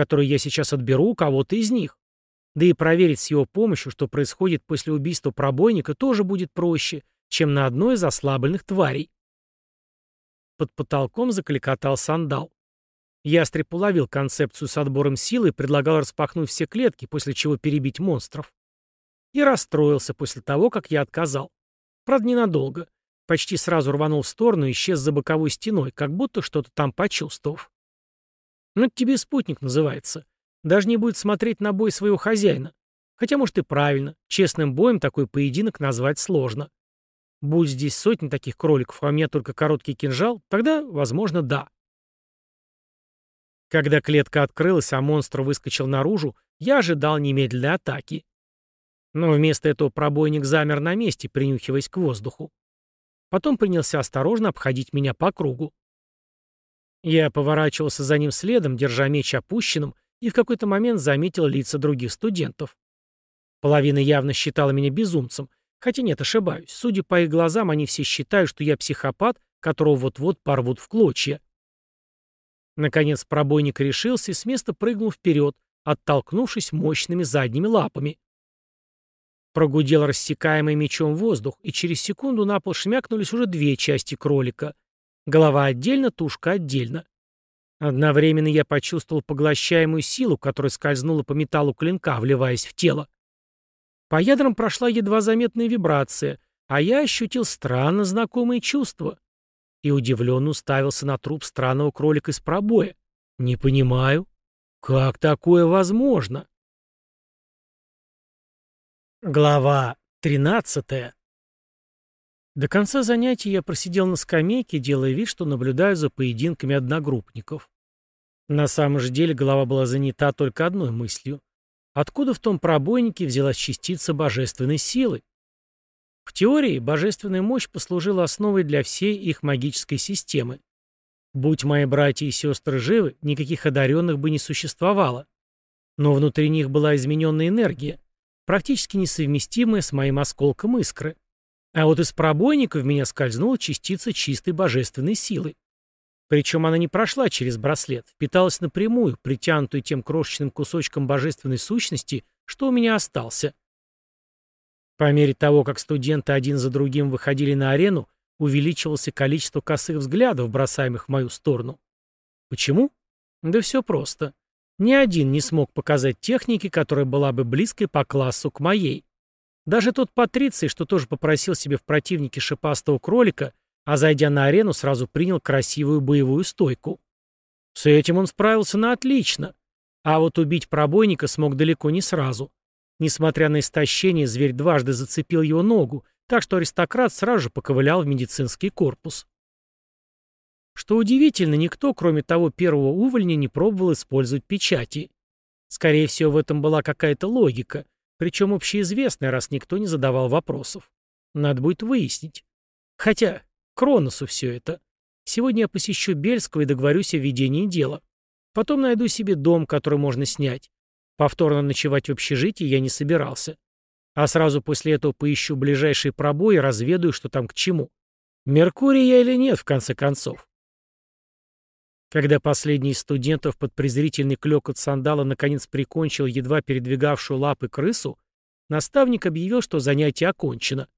который я сейчас отберу у кого-то из них. Да и проверить с его помощью, что происходит после убийства пробойника, тоже будет проще, чем на одной из ослабленных тварей. Под потолком закликотал сандал. Ястреб уловил концепцию с отбором силы и предлагал распахнуть все клетки, после чего перебить монстров. И расстроился после того, как я отказал. Правда, ненадолго. Почти сразу рванул в сторону и исчез за боковой стеной, как будто что-то там почувствовав. Ну, это тебе спутник называется. Даже не будет смотреть на бой своего хозяина. Хотя, может, и правильно. Честным боем такой поединок назвать сложно. Будь здесь сотни таких кроликов, а у меня только короткий кинжал, тогда, возможно, да. Когда клетка открылась, а монстр выскочил наружу, я ожидал немедленной атаки. Но вместо этого пробойник замер на месте, принюхиваясь к воздуху. Потом принялся осторожно обходить меня по кругу. Я поворачивался за ним следом, держа меч опущенным, и в какой-то момент заметил лица других студентов. Половина явно считала меня безумцем, хотя нет, ошибаюсь. Судя по их глазам, они все считают, что я психопат, которого вот-вот порвут в клочья. Наконец пробойник решился и с места прыгнул вперед, оттолкнувшись мощными задними лапами. Прогудел рассекаемый мечом воздух, и через секунду на пол шмякнулись уже две части кролика. Голова отдельно, тушка отдельно. Одновременно я почувствовал поглощаемую силу, которая скользнула по металлу клинка, вливаясь в тело. По ядрам прошла едва заметная вибрация, а я ощутил странно знакомые чувства и удивленно уставился на труп странного кролика из пробоя. «Не понимаю. Как такое возможно?» Глава тринадцатая. До конца занятия я просидел на скамейке, делая вид, что наблюдаю за поединками одногруппников. На самом же деле голова была занята только одной мыслью. Откуда в том пробойнике взялась частица божественной силы? В теории божественная мощь послужила основой для всей их магической системы. Будь мои братья и сестры живы, никаких одаренных бы не существовало. Но внутри них была измененная энергия, практически несовместимая с моим осколком искры. А вот из пробойника в меня скользнула частица чистой божественной силы. Причем она не прошла через браслет, впиталась напрямую, притянутую тем крошечным кусочком божественной сущности, что у меня остался. По мере того, как студенты один за другим выходили на арену, увеличивалось количество косых взглядов, бросаемых в мою сторону. Почему? Да все просто. Ни один не смог показать техники, которая была бы близкой по классу к моей. Даже тот Патриций, что тоже попросил себе в противнике шипастого кролика, а зайдя на арену, сразу принял красивую боевую стойку. С этим он справился на отлично. А вот убить пробойника смог далеко не сразу. Несмотря на истощение, зверь дважды зацепил его ногу, так что аристократ сразу же поковылял в медицинский корпус. Что удивительно, никто, кроме того первого увольня, не пробовал использовать печати. Скорее всего, в этом была какая-то логика, причем общеизвестная, раз никто не задавал вопросов. Надо будет выяснить. Хотя, Кроносу все это. Сегодня я посещу Бельского и договорюсь о ведении дела. Потом найду себе дом, который можно снять. Повторно ночевать в общежитии я не собирался. А сразу после этого поищу ближайшие пробои и разведаю, что там к чему. Меркурий я или нет, в конце концов. Когда последний из студентов под презрительный клёкот сандала наконец прикончил едва передвигавшую лапы крысу, наставник объявил, что занятие окончено.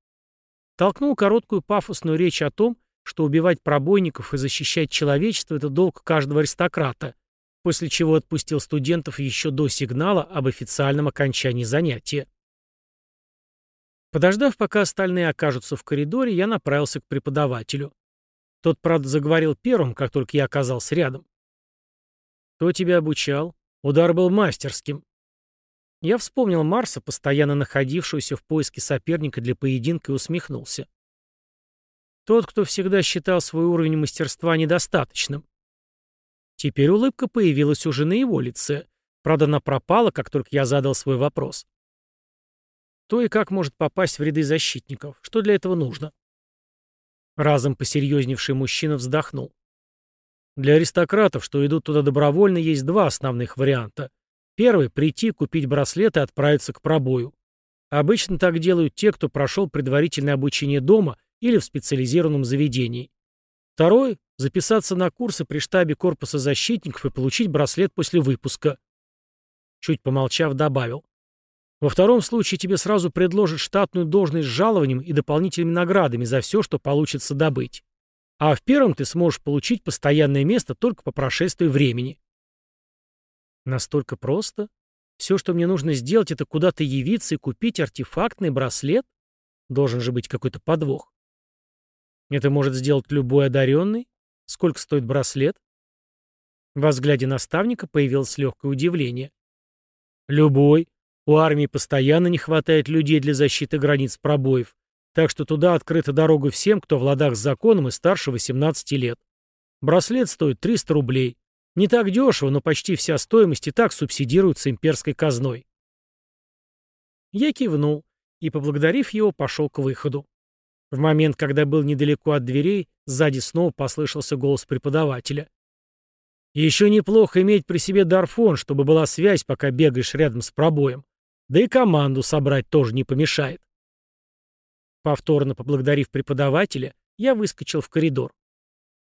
Толкнул короткую пафосную речь о том, что убивать пробойников и защищать человечество – это долг каждого аристократа, после чего отпустил студентов еще до сигнала об официальном окончании занятия. Подождав, пока остальные окажутся в коридоре, я направился к преподавателю. Тот, правда, заговорил первым, как только я оказался рядом. «Кто тебя обучал? Удар был мастерским». Я вспомнил Марса, постоянно находившегося в поиске соперника для поединка, и усмехнулся. Тот, кто всегда считал свой уровень мастерства недостаточным. Теперь улыбка появилась уже на его лице. Правда, она пропала, как только я задал свой вопрос. Кто и как может попасть в ряды защитников? Что для этого нужно? Разом посерьезневший мужчина вздохнул. Для аристократов, что идут туда добровольно, есть два основных варианта. Первый — прийти, купить браслет и отправиться к пробою. Обычно так делают те, кто прошел предварительное обучение дома или в специализированном заведении. Второй — записаться на курсы при штабе корпуса защитников и получить браслет после выпуска. Чуть помолчав, добавил. Во втором случае тебе сразу предложат штатную должность с жалованием и дополнительными наградами за все, что получится добыть. А в первом ты сможешь получить постоянное место только по прошествии времени. Настолько просто? Все, что мне нужно сделать, это куда-то явиться и купить артефактный браслет? Должен же быть какой-то подвох. Это может сделать любой одаренный? Сколько стоит браслет? Во взгляде наставника появилось легкое удивление. Любой. У армии постоянно не хватает людей для защиты границ пробоев, так что туда открыта дорога всем, кто в ладах с законом и старше 18 лет. Браслет стоит 300 рублей. Не так дешево, но почти вся стоимость и так субсидируется имперской казной. Я кивнул и, поблагодарив его, пошел к выходу. В момент, когда был недалеко от дверей, сзади снова послышался голос преподавателя. «Еще неплохо иметь при себе дарфон, чтобы была связь, пока бегаешь рядом с пробоем. Да и команду собрать тоже не помешает. Повторно поблагодарив преподавателя, я выскочил в коридор.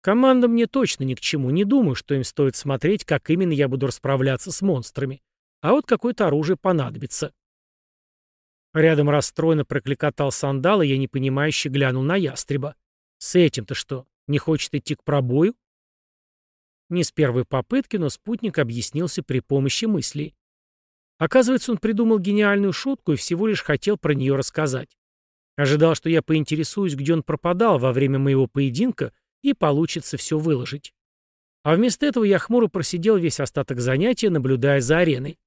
Команда мне точно ни к чему, не думаю, что им стоит смотреть, как именно я буду расправляться с монстрами. А вот какое-то оружие понадобится. Рядом расстроенно прокликотал сандал, и я непонимающе глянул на ястреба. С этим-то что, не хочет идти к пробою? Не с первой попытки, но спутник объяснился при помощи мыслей. Оказывается, он придумал гениальную шутку и всего лишь хотел про нее рассказать. Ожидал, что я поинтересуюсь, где он пропадал во время моего поединка, и получится все выложить. А вместо этого я хмуро просидел весь остаток занятия, наблюдая за ареной.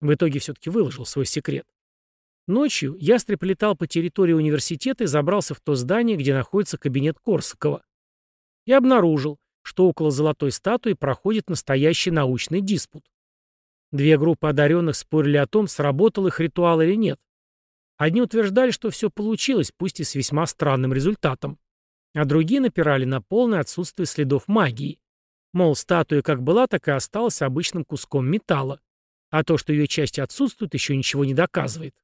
В итоге все-таки выложил свой секрет. Ночью ястреб летал по территории университета и забрался в то здание, где находится кабинет Корсакова. И обнаружил, что около золотой статуи проходит настоящий научный диспут. Две группы одаренных спорили о том, сработал их ритуал или нет. Одни утверждали, что все получилось, пусть и с весьма странным результатом. А другие напирали на полное отсутствие следов магии. Мол, статуя как была, так и осталась обычным куском металла. А то, что ее часть отсутствует, еще ничего не доказывает.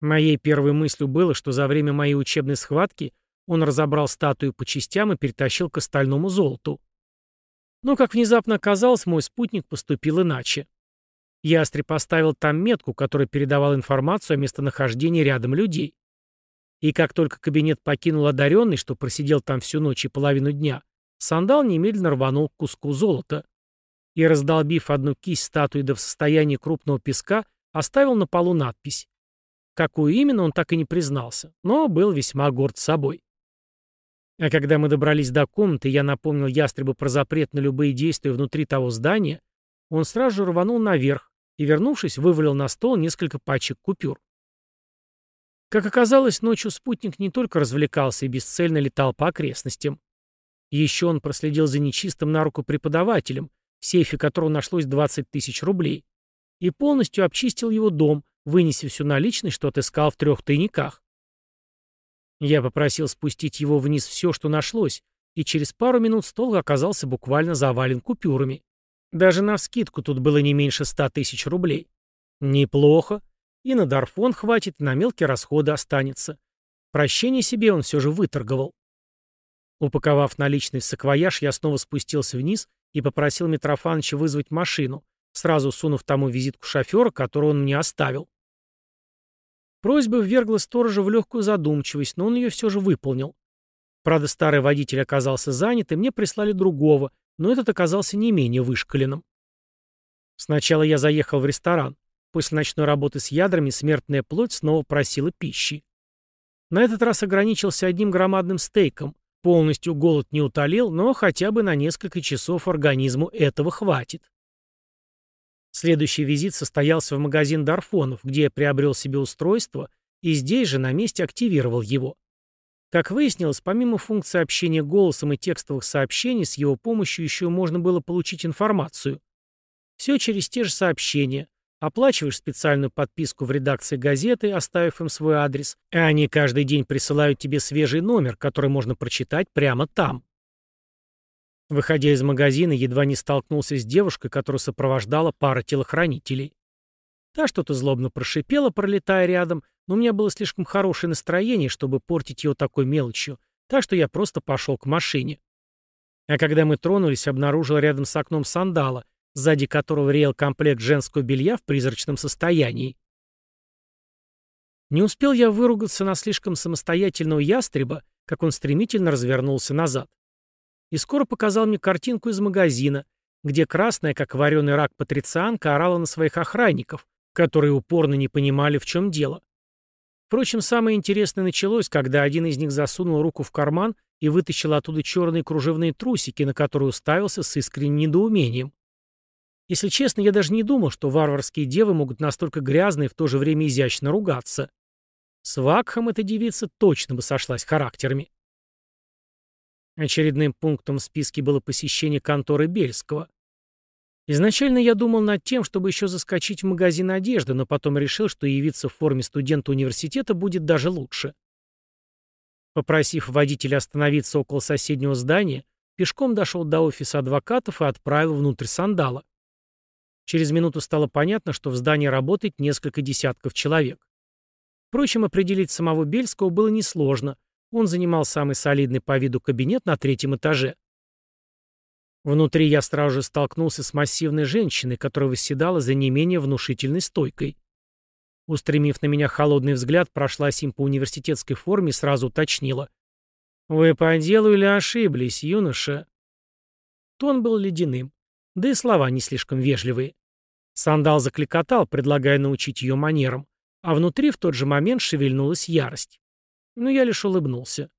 Моей первой мыслью было, что за время моей учебной схватки он разобрал статую по частям и перетащил к остальному золоту. Но, как внезапно оказалось, мой спутник поступил иначе. Ястреб поставил там метку, которая передавала информацию о местонахождении рядом людей. И как только кабинет покинул одаренный, что просидел там всю ночь и половину дня, сандал немедленно рванул к куску золота. И, раздолбив одну кисть статуи до в состоянии крупного песка, оставил на полу надпись. Какую именно, он так и не признался, но был весьма горд собой. А когда мы добрались до комнаты, я напомнил ястребу про запрет на любые действия внутри того здания, он сразу же рванул наверх и, вернувшись, вывалил на стол несколько пачек купюр. Как оказалось, ночью спутник не только развлекался и бесцельно летал по окрестностям. Еще он проследил за нечистым на руку преподавателем, в сейфе которого нашлось 20 тысяч рублей, и полностью обчистил его дом, вынеся всю наличность, что отыскал в трех тайниках. Я попросил спустить его вниз все, что нашлось, и через пару минут стол оказался буквально завален купюрами. Даже на вскидку тут было не меньше ста тысяч рублей. Неплохо. И на Дарфон хватит, и на мелкие расходы останется. Прощение себе он все же выторговал. Упаковав наличный в саквояж, я снова спустился вниз и попросил Митрофановича вызвать машину, сразу сунув тому визитку шофера, которую он мне оставил. Просьба ввергла сторожа в легкую задумчивость, но он ее все же выполнил. Правда, старый водитель оказался занят, и мне прислали другого, но этот оказался не менее вышкаленным. Сначала я заехал в ресторан. После ночной работы с ядрами смертная плоть снова просила пищи. На этот раз ограничился одним громадным стейком. Полностью голод не утолил, но хотя бы на несколько часов организму этого хватит. Следующий визит состоялся в магазин Дарфонов, где я приобрел себе устройство и здесь же на месте активировал его. Как выяснилось, помимо функции общения голосом и текстовых сообщений, с его помощью еще можно было получить информацию. Все через те же сообщения. Оплачиваешь специальную подписку в редакции газеты, оставив им свой адрес, и они каждый день присылают тебе свежий номер, который можно прочитать прямо там. Выходя из магазина, едва не столкнулся с девушкой, которую сопровождала пара телохранителей. Та что-то злобно прошипела, пролетая рядом, но у меня было слишком хорошее настроение, чтобы портить его такой мелочью, так что я просто пошел к машине. А когда мы тронулись, обнаружил рядом с окном сандала, сзади которого реял комплект женского белья в призрачном состоянии. Не успел я выругаться на слишком самостоятельного ястреба, как он стремительно развернулся назад. И скоро показал мне картинку из магазина, где красная, как вареный рак патрицианка, орала на своих охранников, которые упорно не понимали, в чем дело. Впрочем, самое интересное началось, когда один из них засунул руку в карман и вытащил оттуда черные кружевные трусики, на которые уставился с искренним недоумением. Если честно, я даже не думал, что варварские девы могут настолько грязно и в то же время изящно ругаться. С Вакхом эта девица точно бы сошлась характерами. Очередным пунктом в списке было посещение конторы Бельского. Изначально я думал над тем, чтобы еще заскочить в магазин одежды, но потом решил, что явиться в форме студента университета будет даже лучше. Попросив водителя остановиться около соседнего здания, пешком дошел до офиса адвокатов и отправил внутрь сандала. Через минуту стало понятно, что в здании работает несколько десятков человек. Впрочем, определить самого Бельского было несложно. Он занимал самый солидный по виду кабинет на третьем этаже. Внутри я сразу же столкнулся с массивной женщиной, которая восседала за не менее внушительной стойкой. Устремив на меня холодный взгляд, прошлась им по университетской форме и сразу уточнила. «Вы по делу или ошиблись, юноша?» Тон был ледяным, да и слова не слишком вежливые. Сандал закликотал, предлагая научить ее манерам, а внутри в тот же момент шевельнулась ярость. Но я лишь улыбнулся.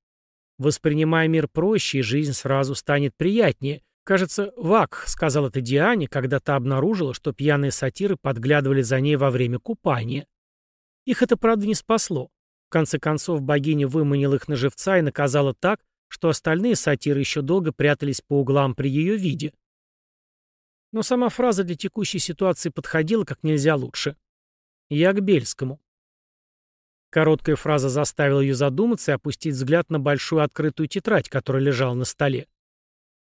Воспринимая мир проще, и жизнь сразу станет приятнее, Кажется, Вак сказал это Диане, когда та обнаружила, что пьяные сатиры подглядывали за ней во время купания. Их это, правда, не спасло. В конце концов, богиня выманила их на живца и наказала так, что остальные сатиры еще долго прятались по углам при ее виде. Но сама фраза для текущей ситуации подходила как нельзя лучше. «Я к Бельскому». Короткая фраза заставила ее задуматься и опустить взгляд на большую открытую тетрадь, которая лежала на столе.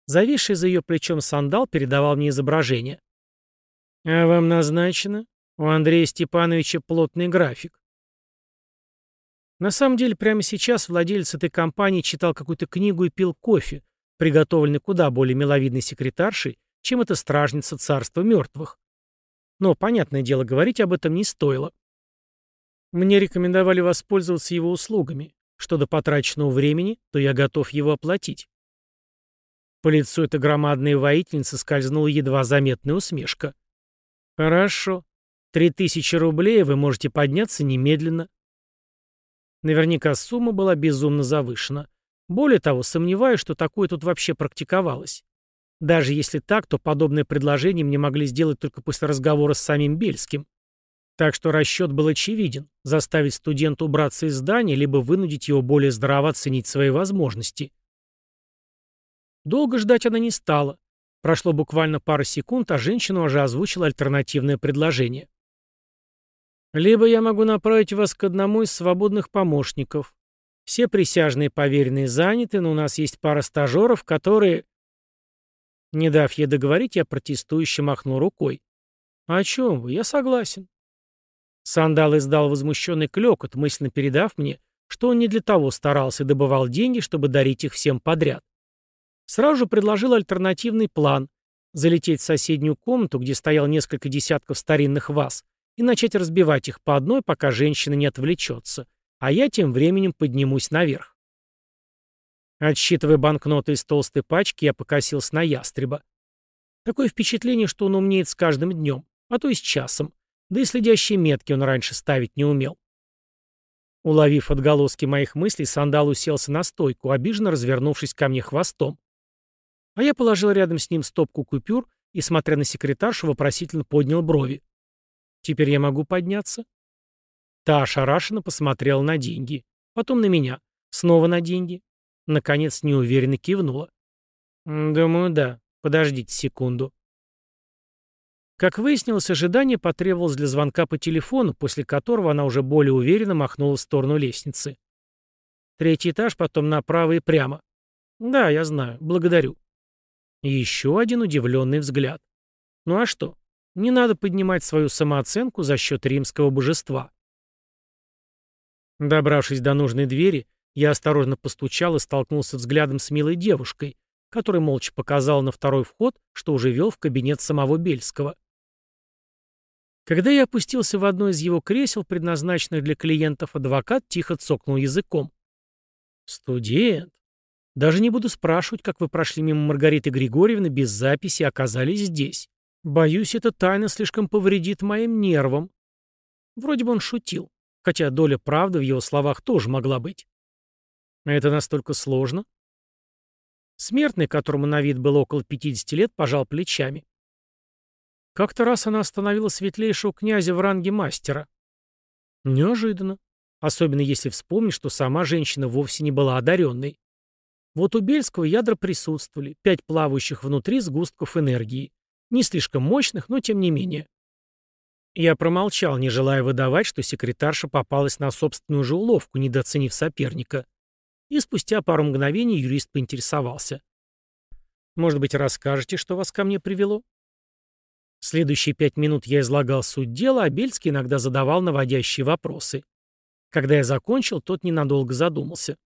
Зависший за ее плечом сандал передавал мне изображение. «А вам назначено? У Андрея Степановича плотный график». На самом деле, прямо сейчас владелец этой компании читал какую-то книгу и пил кофе, приготовленный куда более миловидной секретаршей, чем эта стражница царства мертвых. Но, понятное дело, говорить об этом не стоило. Мне рекомендовали воспользоваться его услугами. Что до потраченного времени, то я готов его оплатить. По лицу этой громадной воительницы скользнула едва заметная усмешка. «Хорошо. Три тысячи рублей вы можете подняться немедленно». Наверняка сумма была безумно завышена. Более того, сомневаюсь, что такое тут вообще практиковалось. Даже если так, то подобное предложение мне могли сделать только после разговора с самим Бельским. Так что расчет был очевиден – заставить студента убраться из здания, либо вынудить его более здраво оценить свои возможности. Долго ждать она не стала. Прошло буквально пара секунд, а женщина уже озвучила альтернативное предложение. «Либо я могу направить вас к одному из свободных помощников. Все присяжные поверенные заняты, но у нас есть пара стажеров, которые...» Не дав ей договорить, я протестующе махнул рукой. «О чем вы? Я согласен». Сандал издал возмущенный клёкот, мысленно передав мне, что он не для того старался и добывал деньги, чтобы дарить их всем подряд. Сразу же предложил альтернативный план – залететь в соседнюю комнату, где стоял несколько десятков старинных ваз, и начать разбивать их по одной, пока женщина не отвлечется, а я тем временем поднимусь наверх. Отсчитывая банкноты из толстой пачки, я покосился на ястреба. Такое впечатление, что он умнеет с каждым днем, а то и с часом, да и следящие метки он раньше ставить не умел. Уловив отголоски моих мыслей, сандал уселся на стойку, обиженно развернувшись ко мне хвостом. А я положил рядом с ним стопку купюр и, смотря на секретаршу, вопросительно поднял брови. «Теперь я могу подняться?» Та ошарашенно посмотрела на деньги. Потом на меня. Снова на деньги. Наконец неуверенно кивнула. «Думаю, да. Подождите секунду». Как выяснилось, ожидание потребовалось для звонка по телефону, после которого она уже более уверенно махнула в сторону лестницы. Третий этаж, потом направо и прямо. «Да, я знаю. Благодарю». Еще один удивленный взгляд. Ну а что? Не надо поднимать свою самооценку за счет римского божества. Добравшись до нужной двери, я осторожно постучал и столкнулся взглядом с милой девушкой, который молча показал на второй вход, что уже вел в кабинет самого Бельского. Когда я опустился в одно из его кресел, предназначенных для клиентов, адвокат тихо цокнул языком. «Студент. Даже не буду спрашивать, как вы прошли мимо Маргариты Григорьевны без записи и оказались здесь. Боюсь, эта тайна слишком повредит моим нервам». Вроде бы он шутил, хотя доля правды в его словах тоже могла быть. «Это настолько сложно?» Смертный, которому на вид было около 50 лет, пожал плечами. Как-то раз она остановила светлейшего князя в ранге мастера. Неожиданно. Особенно если вспомнить, что сама женщина вовсе не была одаренной. Вот у Бельского ядра присутствовали, пять плавающих внутри сгустков энергии. Не слишком мощных, но тем не менее. Я промолчал, не желая выдавать, что секретарша попалась на собственную же уловку, недооценив соперника. И спустя пару мгновений юрист поинтересовался. «Может быть, расскажете, что вас ко мне привело?» Следующие пять минут я излагал суть дела, а Бельский иногда задавал наводящие вопросы. Когда я закончил, тот ненадолго задумался.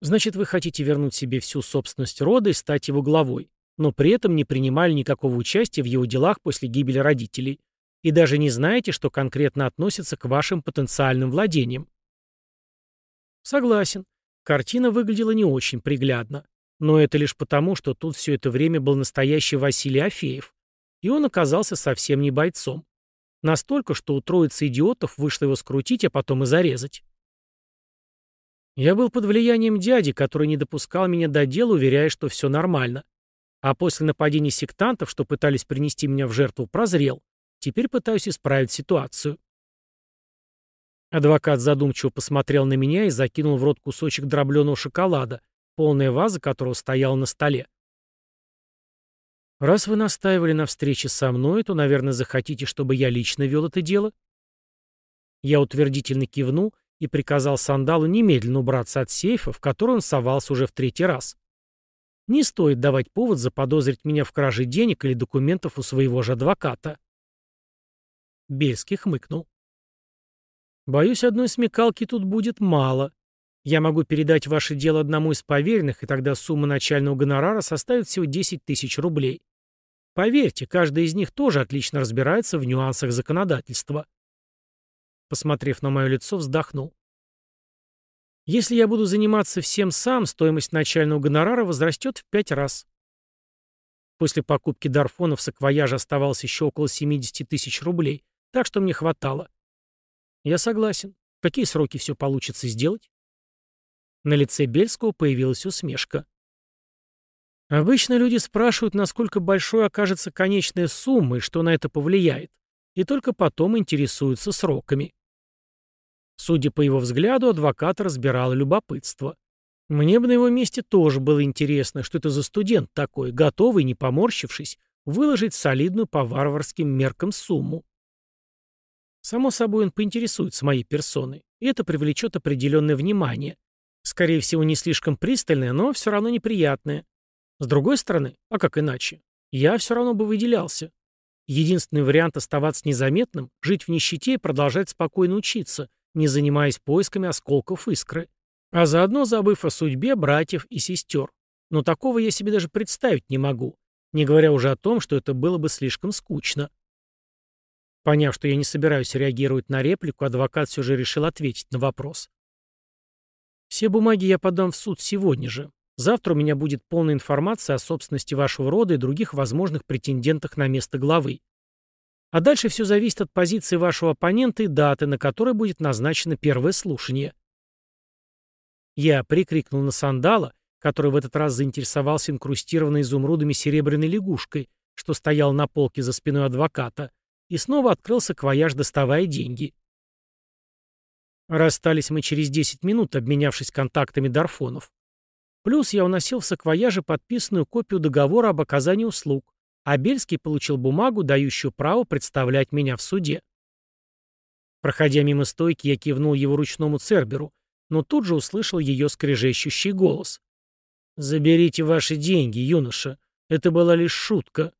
«Значит, вы хотите вернуть себе всю собственность рода и стать его главой, но при этом не принимали никакого участия в его делах после гибели родителей, и даже не знаете, что конкретно относится к вашим потенциальным владениям?» Согласен. Картина выглядела не очень приглядно. Но это лишь потому, что тут все это время был настоящий Василий Афеев, и он оказался совсем не бойцом. Настолько, что у троицы идиотов вышло его скрутить, а потом и зарезать. Я был под влиянием дяди, который не допускал меня до дела, уверяя, что все нормально. А после нападения сектантов, что пытались принести меня в жертву, прозрел. Теперь пытаюсь исправить ситуацию. Адвокат задумчиво посмотрел на меня и закинул в рот кусочек дробленого шоколада, полная ваза которого стояла на столе. Раз вы настаивали на встрече со мной, то, наверное, захотите, чтобы я лично вел это дело? Я утвердительно кивнул и приказал Сандалу немедленно убраться от сейфа, в который он совался уже в третий раз. Не стоит давать повод заподозрить меня в краже денег или документов у своего же адвоката. Бельский хмыкнул. Боюсь, одной смекалки тут будет мало. Я могу передать ваше дело одному из поверенных, и тогда сумма начального гонорара составит всего 10 тысяч рублей. Поверьте, каждый из них тоже отлично разбирается в нюансах законодательства. Посмотрев на мое лицо, вздохнул. Если я буду заниматься всем сам, стоимость начального гонорара возрастет в пять раз. После покупки Дарфона в саквояже оставалось еще около 70 тысяч рублей, так что мне хватало. Я согласен. какие сроки все получится сделать? На лице Бельского появилась усмешка. Обычно люди спрашивают, насколько большой окажется конечная сумма и что на это повлияет, и только потом интересуются сроками. Судя по его взгляду, адвокат разбирал любопытство. Мне бы на его месте тоже было интересно, что это за студент такой, готовый, не поморщившись, выложить солидную по варварским меркам сумму. Само собой, он поинтересуется моей персоной, и это привлечет определенное внимание. Скорее всего, не слишком пристальное, но все равно неприятное. С другой стороны, а как иначе? Я все равно бы выделялся. Единственный вариант оставаться незаметным — жить в нищете и продолжать спокойно учиться, не занимаясь поисками осколков искры. А заодно забыв о судьбе братьев и сестер. Но такого я себе даже представить не могу, не говоря уже о том, что это было бы слишком скучно. Поняв, что я не собираюсь реагировать на реплику, адвокат все же решил ответить на вопрос. Все бумаги я подам в суд сегодня же. Завтра у меня будет полная информация о собственности вашего рода и других возможных претендентах на место главы. А дальше все зависит от позиции вашего оппонента и даты, на которой будет назначено первое слушание. Я прикрикнул на сандала, который в этот раз заинтересовался инкрустированной изумрудами серебряной лягушкой, что стоял на полке за спиной адвоката, и снова открылся квояж, доставая деньги. Расстались мы через 10 минут, обменявшись контактами Дарфонов. Плюс я уносил в саквояже подписанную копию договора об оказании услуг, а Бельский получил бумагу, дающую право представлять меня в суде. Проходя мимо стойки, я кивнул его ручному церберу, но тут же услышал ее скрежещущий голос. «Заберите ваши деньги, юноша. Это была лишь шутка».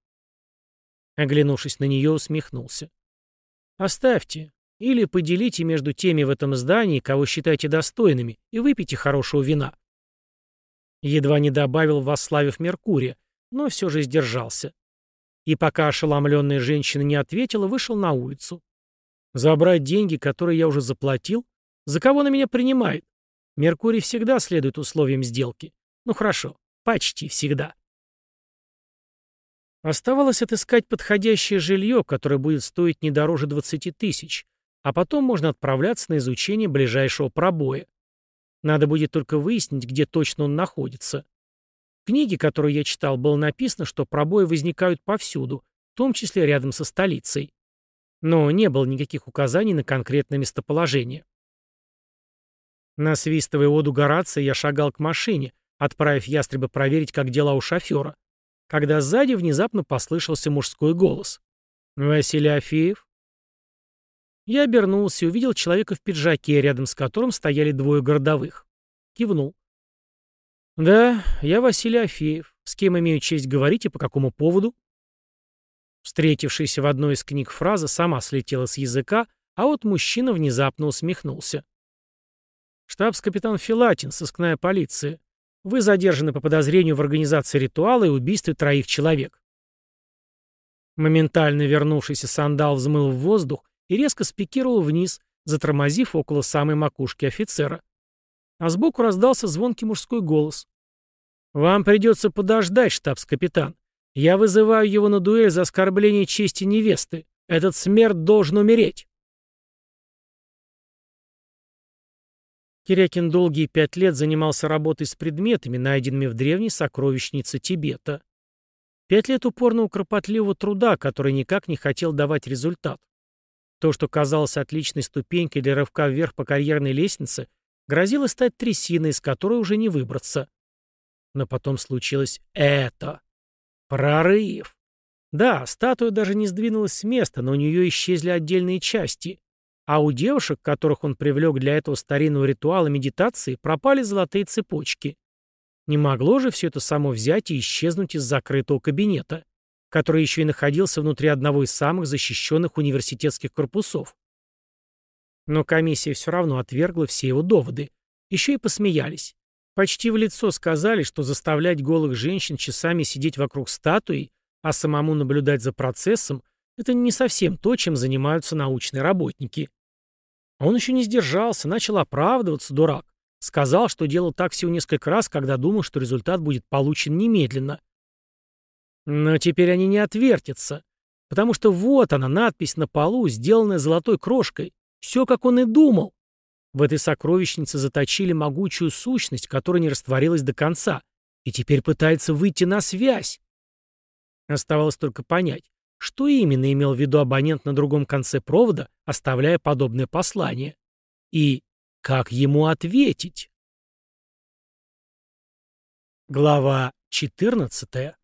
Оглянувшись на нее, усмехнулся. «Оставьте. Или поделите между теми в этом здании, кого считаете достойными, и выпейте хорошего вина. Едва не добавил, восславив Меркурия, но все же сдержался. И пока ошеломленная женщина не ответила, вышел на улицу. Забрать деньги, которые я уже заплатил? За кого на меня принимает? Меркурий всегда следует условиям сделки. Ну хорошо, почти всегда. Оставалось отыскать подходящее жилье, которое будет стоить не дороже 20 тысяч, а потом можно отправляться на изучение ближайшего пробоя. Надо будет только выяснить, где точно он находится. В книге, которую я читал, было написано, что пробои возникают повсюду, в том числе рядом со столицей. Но не было никаких указаний на конкретное местоположение. Насвистывая оду Горация, я шагал к машине, отправив ястреба проверить, как дела у шофера когда сзади внезапно послышался мужской голос. «Василий Афеев?» Я обернулся и увидел человека в пиджаке, рядом с которым стояли двое городовых. Кивнул. «Да, я Василий Афеев. С кем имею честь говорить и по какому поводу?» Встретившаяся в одной из книг фраза сама слетела с языка, а вот мужчина внезапно усмехнулся. «Штабс-капитан Филатин, сыскная полиция. Вы задержаны по подозрению в организации ритуала и убийстве троих человек. Моментально вернувшийся сандал взмыл в воздух и резко спикировал вниз, затормозив около самой макушки офицера. А сбоку раздался звонкий мужской голос. «Вам придется подождать, штабс-капитан. Я вызываю его на дуэль за оскорбление чести невесты. Этот смерть должен умереть». Кирякин долгие пять лет занимался работой с предметами, найденными в древней сокровищнице Тибета. Пять лет упорного кропотливого труда, который никак не хотел давать результат. То, что казалось отличной ступенькой для рывка вверх по карьерной лестнице, грозило стать трясиной, из которой уже не выбраться. Но потом случилось это. Прорыв. Да, статуя даже не сдвинулась с места, но у нее исчезли отдельные части. А у девушек, которых он привлек для этого старинного ритуала медитации, пропали золотые цепочки. Не могло же все это само взять и исчезнуть из закрытого кабинета, который еще и находился внутри одного из самых защищенных университетских корпусов. Но комиссия все равно отвергла все его доводы. Еще и посмеялись. Почти в лицо сказали, что заставлять голых женщин часами сидеть вокруг статуи, а самому наблюдать за процессом – это не совсем то, чем занимаются научные работники. А он еще не сдержался, начал оправдываться, дурак. Сказал, что делал так всего несколько раз, когда думал, что результат будет получен немедленно. Но теперь они не отвертятся, потому что вот она, надпись на полу, сделанная золотой крошкой. Все, как он и думал. В этой сокровищнице заточили могучую сущность, которая не растворилась до конца, и теперь пытается выйти на связь. Оставалось только понять, что именно имел в виду абонент на другом конце провода, оставляя подобное послание? И как ему ответить? Глава 14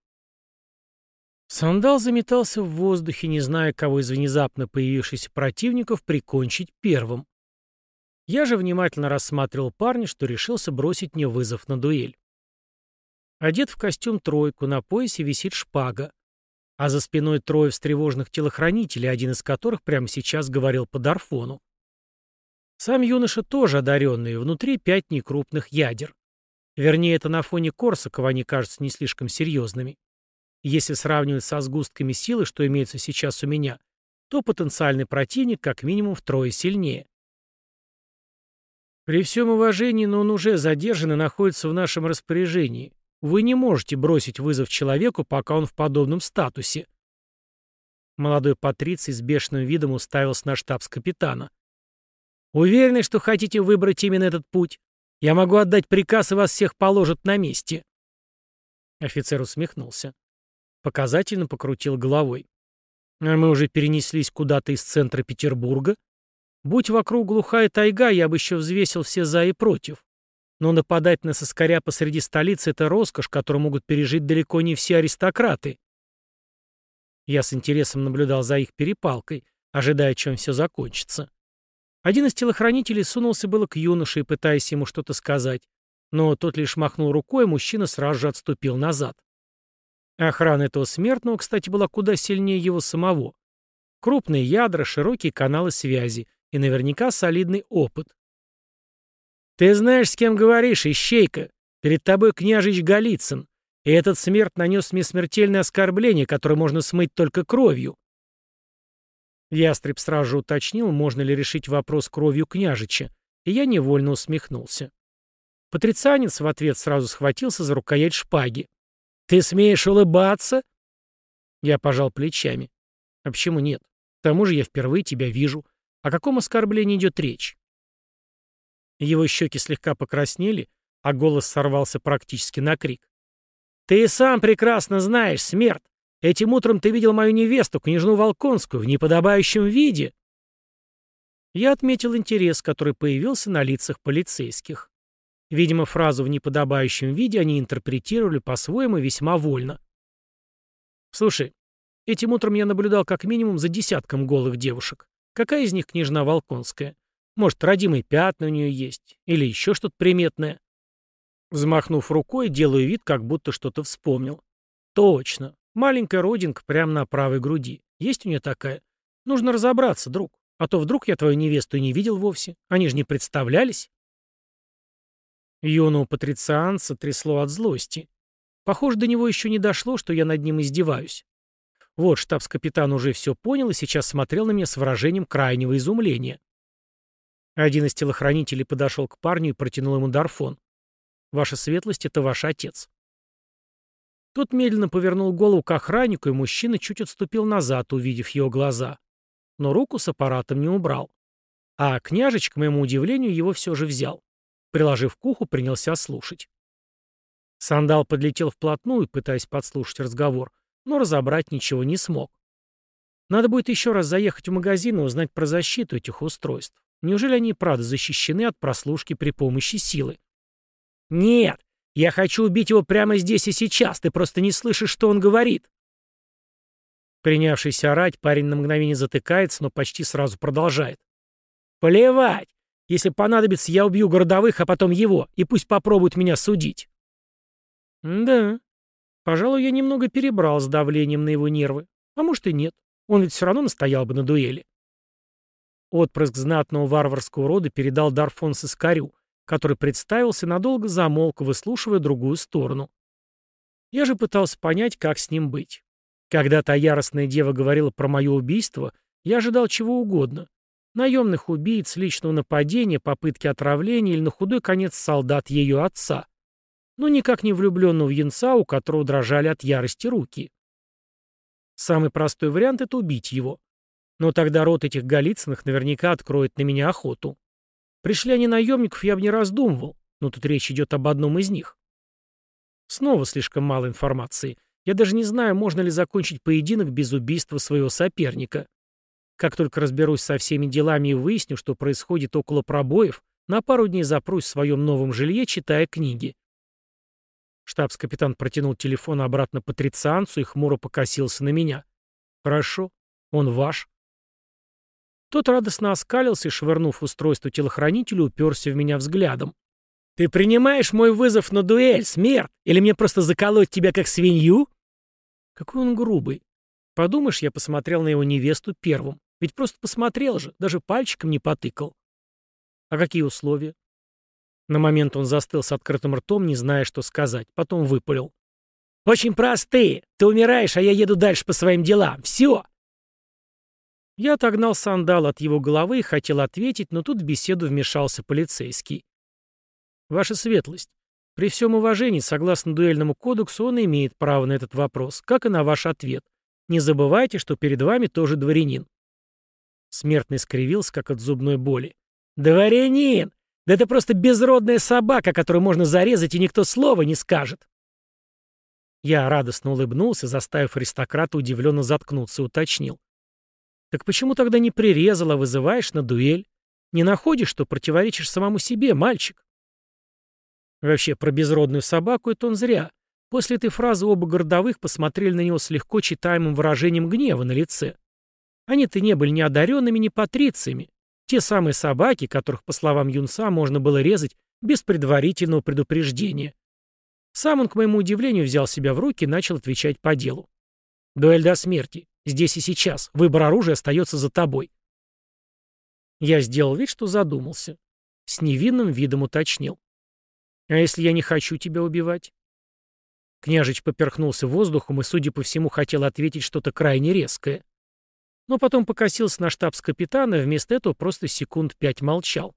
Сандал заметался в воздухе, не зная, кого из внезапно появившихся противников прикончить первым. Я же внимательно рассматривал парня, что решился бросить мне вызов на дуэль. Одет в костюм тройку, на поясе висит шпага а за спиной трое встревоженных телохранителей, один из которых прямо сейчас говорил по Дарфону. Сам юноша тоже одаренный, внутри пять некрупных ядер. Вернее, это на фоне Корсакова они кажутся не слишком серьезными. Если сравнивать со сгустками силы, что имеется сейчас у меня, то потенциальный противник как минимум втрое сильнее. При всем уважении, но он уже задержан и находится в нашем распоряжении. Вы не можете бросить вызов человеку, пока он в подобном статусе. Молодой патриций с бешеным видом уставился на штабс-капитана. Уверены, что хотите выбрать именно этот путь? Я могу отдать приказ, и вас всех положат на месте. Офицер усмехнулся. Показательно покрутил головой. А мы уже перенеслись куда-то из центра Петербурга. Будь вокруг глухая тайга, я бы еще взвесил все за и против. Но нападать на соскоря посреди столицы — это роскошь, которую могут пережить далеко не все аристократы. Я с интересом наблюдал за их перепалкой, ожидая, чем все закончится. Один из телохранителей сунулся было к юноше, пытаясь ему что-то сказать, но тот лишь махнул рукой, и мужчина сразу же отступил назад. Охрана этого смертного, кстати, была куда сильнее его самого. Крупные ядра, широкие каналы связи и наверняка солидный опыт. «Ты знаешь, с кем говоришь, ищейка!» Перед тобой княжич Голицын, и этот смерть нанес мне смертельное оскорбление, которое можно смыть только кровью. Ястреб сразу же уточнил, можно ли решить вопрос кровью княжича, и я невольно усмехнулся. Патрицианец в ответ сразу схватился за рукоять шпаги. «Ты смеешь улыбаться?» Я пожал плечами. «А почему нет? К тому же я впервые тебя вижу. О каком оскорблении идет речь?» Его щеки слегка покраснели, а голос сорвался практически на крик. «Ты и сам прекрасно знаешь, смерть! Этим утром ты видел мою невесту, княжну Волконскую, в неподобающем виде!» Я отметил интерес, который появился на лицах полицейских. Видимо, фразу «в неподобающем виде» они интерпретировали по-своему весьма вольно. «Слушай, этим утром я наблюдал как минимум за десятком голых девушек. Какая из них княжна Волконская? Может, родимые пятна у нее есть? Или еще что-то приметное?» Взмахнув рукой, делаю вид, как будто что-то вспомнил. «Точно. Маленькая родинка прямо на правой груди. Есть у нее такая? Нужно разобраться, друг. А то вдруг я твою невесту не видел вовсе. Они же не представлялись». Юного патрицианца трясло от злости. Похоже, до него еще не дошло, что я над ним издеваюсь. Вот штабс-капитан уже все понял и сейчас смотрел на меня с выражением крайнего изумления. Один из телохранителей подошел к парню и протянул ему дарфон. «Ваша светлость — это ваш отец». Тот медленно повернул голову к охраннику, и мужчина чуть отступил назад, увидев его глаза. Но руку с аппаратом не убрал. А княжич, к моему удивлению, его все же взял. Приложив к уху, принялся слушать. Сандал подлетел вплотную, пытаясь подслушать разговор, но разобрать ничего не смог. Надо будет еще раз заехать в магазин и узнать про защиту этих устройств. Неужели они правда защищены от прослушки при помощи силы? «Нет! Я хочу убить его прямо здесь и сейчас! Ты просто не слышишь, что он говорит!» Принявшийся орать, парень на мгновение затыкается, но почти сразу продолжает. «Плевать! Если понадобится, я убью городовых, а потом его, и пусть попробуют меня судить». «Да. Пожалуй, я немного перебрал с давлением на его нервы. А может и нет. Он ведь все равно настоял бы на дуэли». Отпрыск знатного варварского рода передал Дарфон Сыскарю, который представился надолго замолк, выслушивая другую сторону. Я же пытался понять, как с ним быть. Когда та яростная дева говорила про мое убийство, я ожидал чего угодно. Наемных убийц, личного нападения, попытки отравления или на худой конец солдат ее отца. Но никак не влюбленного в янца, у которого дрожали от ярости руки. Самый простой вариант — это убить его. Но тогда род этих Голицыных наверняка откроет на меня охоту. Пришли они наемников, я бы не раздумывал, но тут речь идет об одном из них. Снова слишком мало информации. Я даже не знаю, можно ли закончить поединок без убийства своего соперника. Как только разберусь со всеми делами и выясню, что происходит около пробоев, на пару дней запрусь в своем новом жилье, читая книги. Штабс-капитан протянул телефон обратно патрицианцу и хмуро покосился на меня. «Хорошо. Он ваш». Тот радостно оскалился и, швырнув устройство телохранителю, уперся в меня взглядом. «Ты принимаешь мой вызов на дуэль, смерть? Или мне просто заколоть тебя как свинью?» Какой он грубый. Подумаешь, я посмотрел на его невесту первым. Ведь просто посмотрел же, даже пальчиком не потыкал. А какие условия? На момент он застыл с открытым ртом, не зная, что сказать. Потом выпалил. «Очень простые. Ты умираешь, а я еду дальше по своим делам. Все!» Я отогнал сандал от его головы и хотел ответить, но тут в беседу вмешался полицейский. «Ваша светлость, при всем уважении, согласно дуэльному кодексу, он имеет право на этот вопрос, как и на ваш ответ. Не забывайте, что перед вами тоже дворянин. Смертный скривился, как от зубной боли. «Дворянин! Да это просто безродная собака, которую можно зарезать, и никто слова не скажет!» Я радостно улыбнулся, заставив аристократа удивленно заткнуться, и уточнил. «Так почему тогда не прирезала, вызываешь на дуэль? Не находишь, что противоречишь самому себе, мальчик?» Вообще, про безродную собаку это он зря. После этой фразы оба городовых посмотрели на него с легко читаемым выражением гнева на лице. Они-то не были ни одаренными, ни патрициями. Те самые собаки, которых, по словам Юнса, можно было резать без предварительного предупреждения. Сам он, к моему удивлению, взял себя в руки и начал отвечать по делу. «Дуэль до смерти. Здесь и сейчас. Выбор оружия остается за тобой». Я сделал вид, что задумался. С невинным видом уточнил. А если я не хочу тебя убивать? Княжич поперхнулся воздухом и, судя по всему, хотел ответить что-то крайне резкое. Но потом покосился на штабс-капитана и вместо этого просто секунд пять молчал.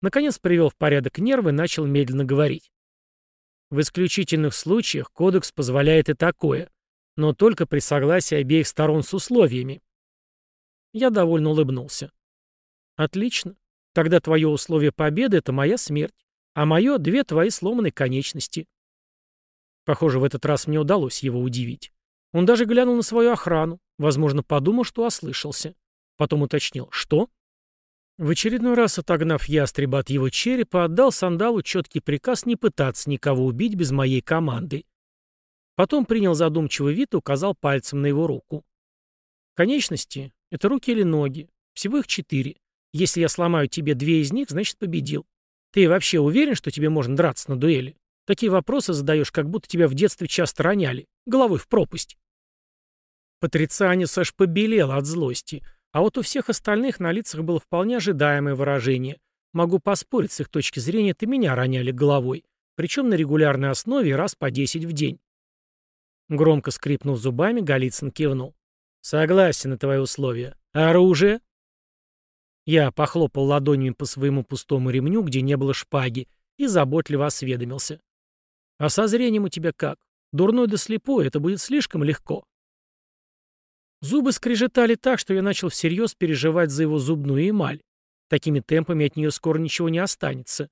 Наконец привел в порядок нервы и начал медленно говорить. В исключительных случаях кодекс позволяет и такое, но только при согласии обеих сторон с условиями. Я довольно улыбнулся. Отлично. Тогда твое условие победы — это моя смерть, а мое — две твои сломанные конечности. Похоже, в этот раз мне удалось его удивить. Он даже глянул на свою охрану, возможно, подумал, что ослышался. Потом уточнил «Что?». В очередной раз, отогнав ястреба от его черепа, отдал Сандалу четкий приказ не пытаться никого убить без моей команды. Потом принял задумчивый вид и указал пальцем на его руку. Конечности — это руки или ноги. Всего их четыре. Если я сломаю тебе две из них, значит победил. Ты вообще уверен, что тебе можно драться на дуэли? Такие вопросы задаешь, как будто тебя в детстве часто роняли. Головой в пропасть. Патрицианец аж побелел от злости. А вот у всех остальных на лицах было вполне ожидаемое выражение. Могу поспорить, с их точки зрения, ты меня роняли головой. Причем на регулярной основе раз по десять в день. Громко скрипнув зубами, Голицын кивнул. «Согласен на твои условия. Оружие?» Я похлопал ладонями по своему пустому ремню, где не было шпаги, и заботливо осведомился. А со зрением у тебя как? Дурной да слепой, это будет слишком легко. Зубы скрежетали так, что я начал всерьез переживать за его зубную эмаль. Такими темпами от нее скоро ничего не останется.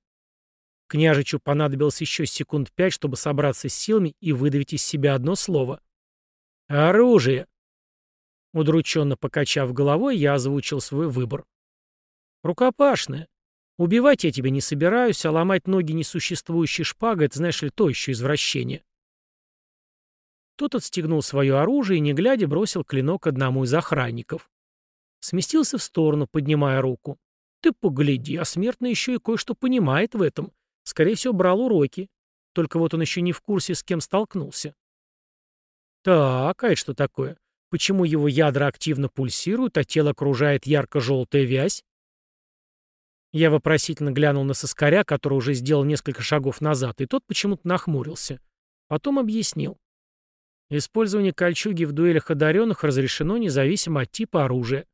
Княжичу понадобилось еще секунд пять, чтобы собраться с силами и выдавить из себя одно слово. «Оружие!» Удрученно покачав головой, я озвучил свой выбор. «Рукопашное. Убивать я тебя не собираюсь, а ломать ноги несуществующей шпагой — это, знаешь ли, то еще извращение. Тот отстегнул свое оружие и, не глядя, бросил клинок одному из охранников. Сместился в сторону, поднимая руку. Ты погляди, а смертный еще и кое-что понимает в этом. Скорее всего, брал уроки. Только вот он еще не в курсе, с кем столкнулся. Так, а это что такое? Почему его ядра активно пульсируют, а тело окружает ярко-желтая вязь? Я вопросительно глянул на соскаря, который уже сделал несколько шагов назад, и тот почему-то нахмурился. Потом объяснил. Использование кольчуги в дуэлях одаренных разрешено независимо от типа оружия.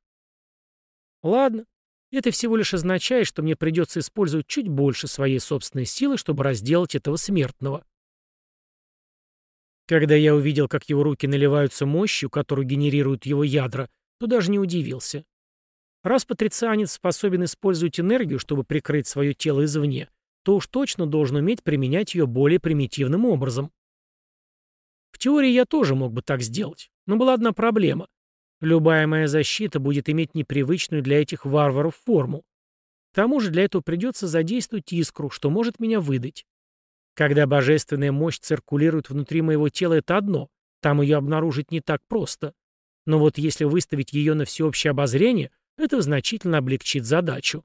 Ладно, это всего лишь означает, что мне придется использовать чуть больше своей собственной силы, чтобы разделать этого смертного. Когда я увидел, как его руки наливаются мощью, которую генерируют его ядра, то даже не удивился. Раз патрицианец способен использовать энергию, чтобы прикрыть свое тело извне, то уж точно должен уметь применять ее более примитивным образом. Теории я тоже мог бы так сделать, но была одна проблема. Любая моя защита будет иметь непривычную для этих варваров форму. К тому же для этого придется задействовать искру, что может меня выдать. Когда божественная мощь циркулирует внутри моего тела, это одно, там ее обнаружить не так просто. Но вот если выставить ее на всеобщее обозрение, это значительно облегчит задачу.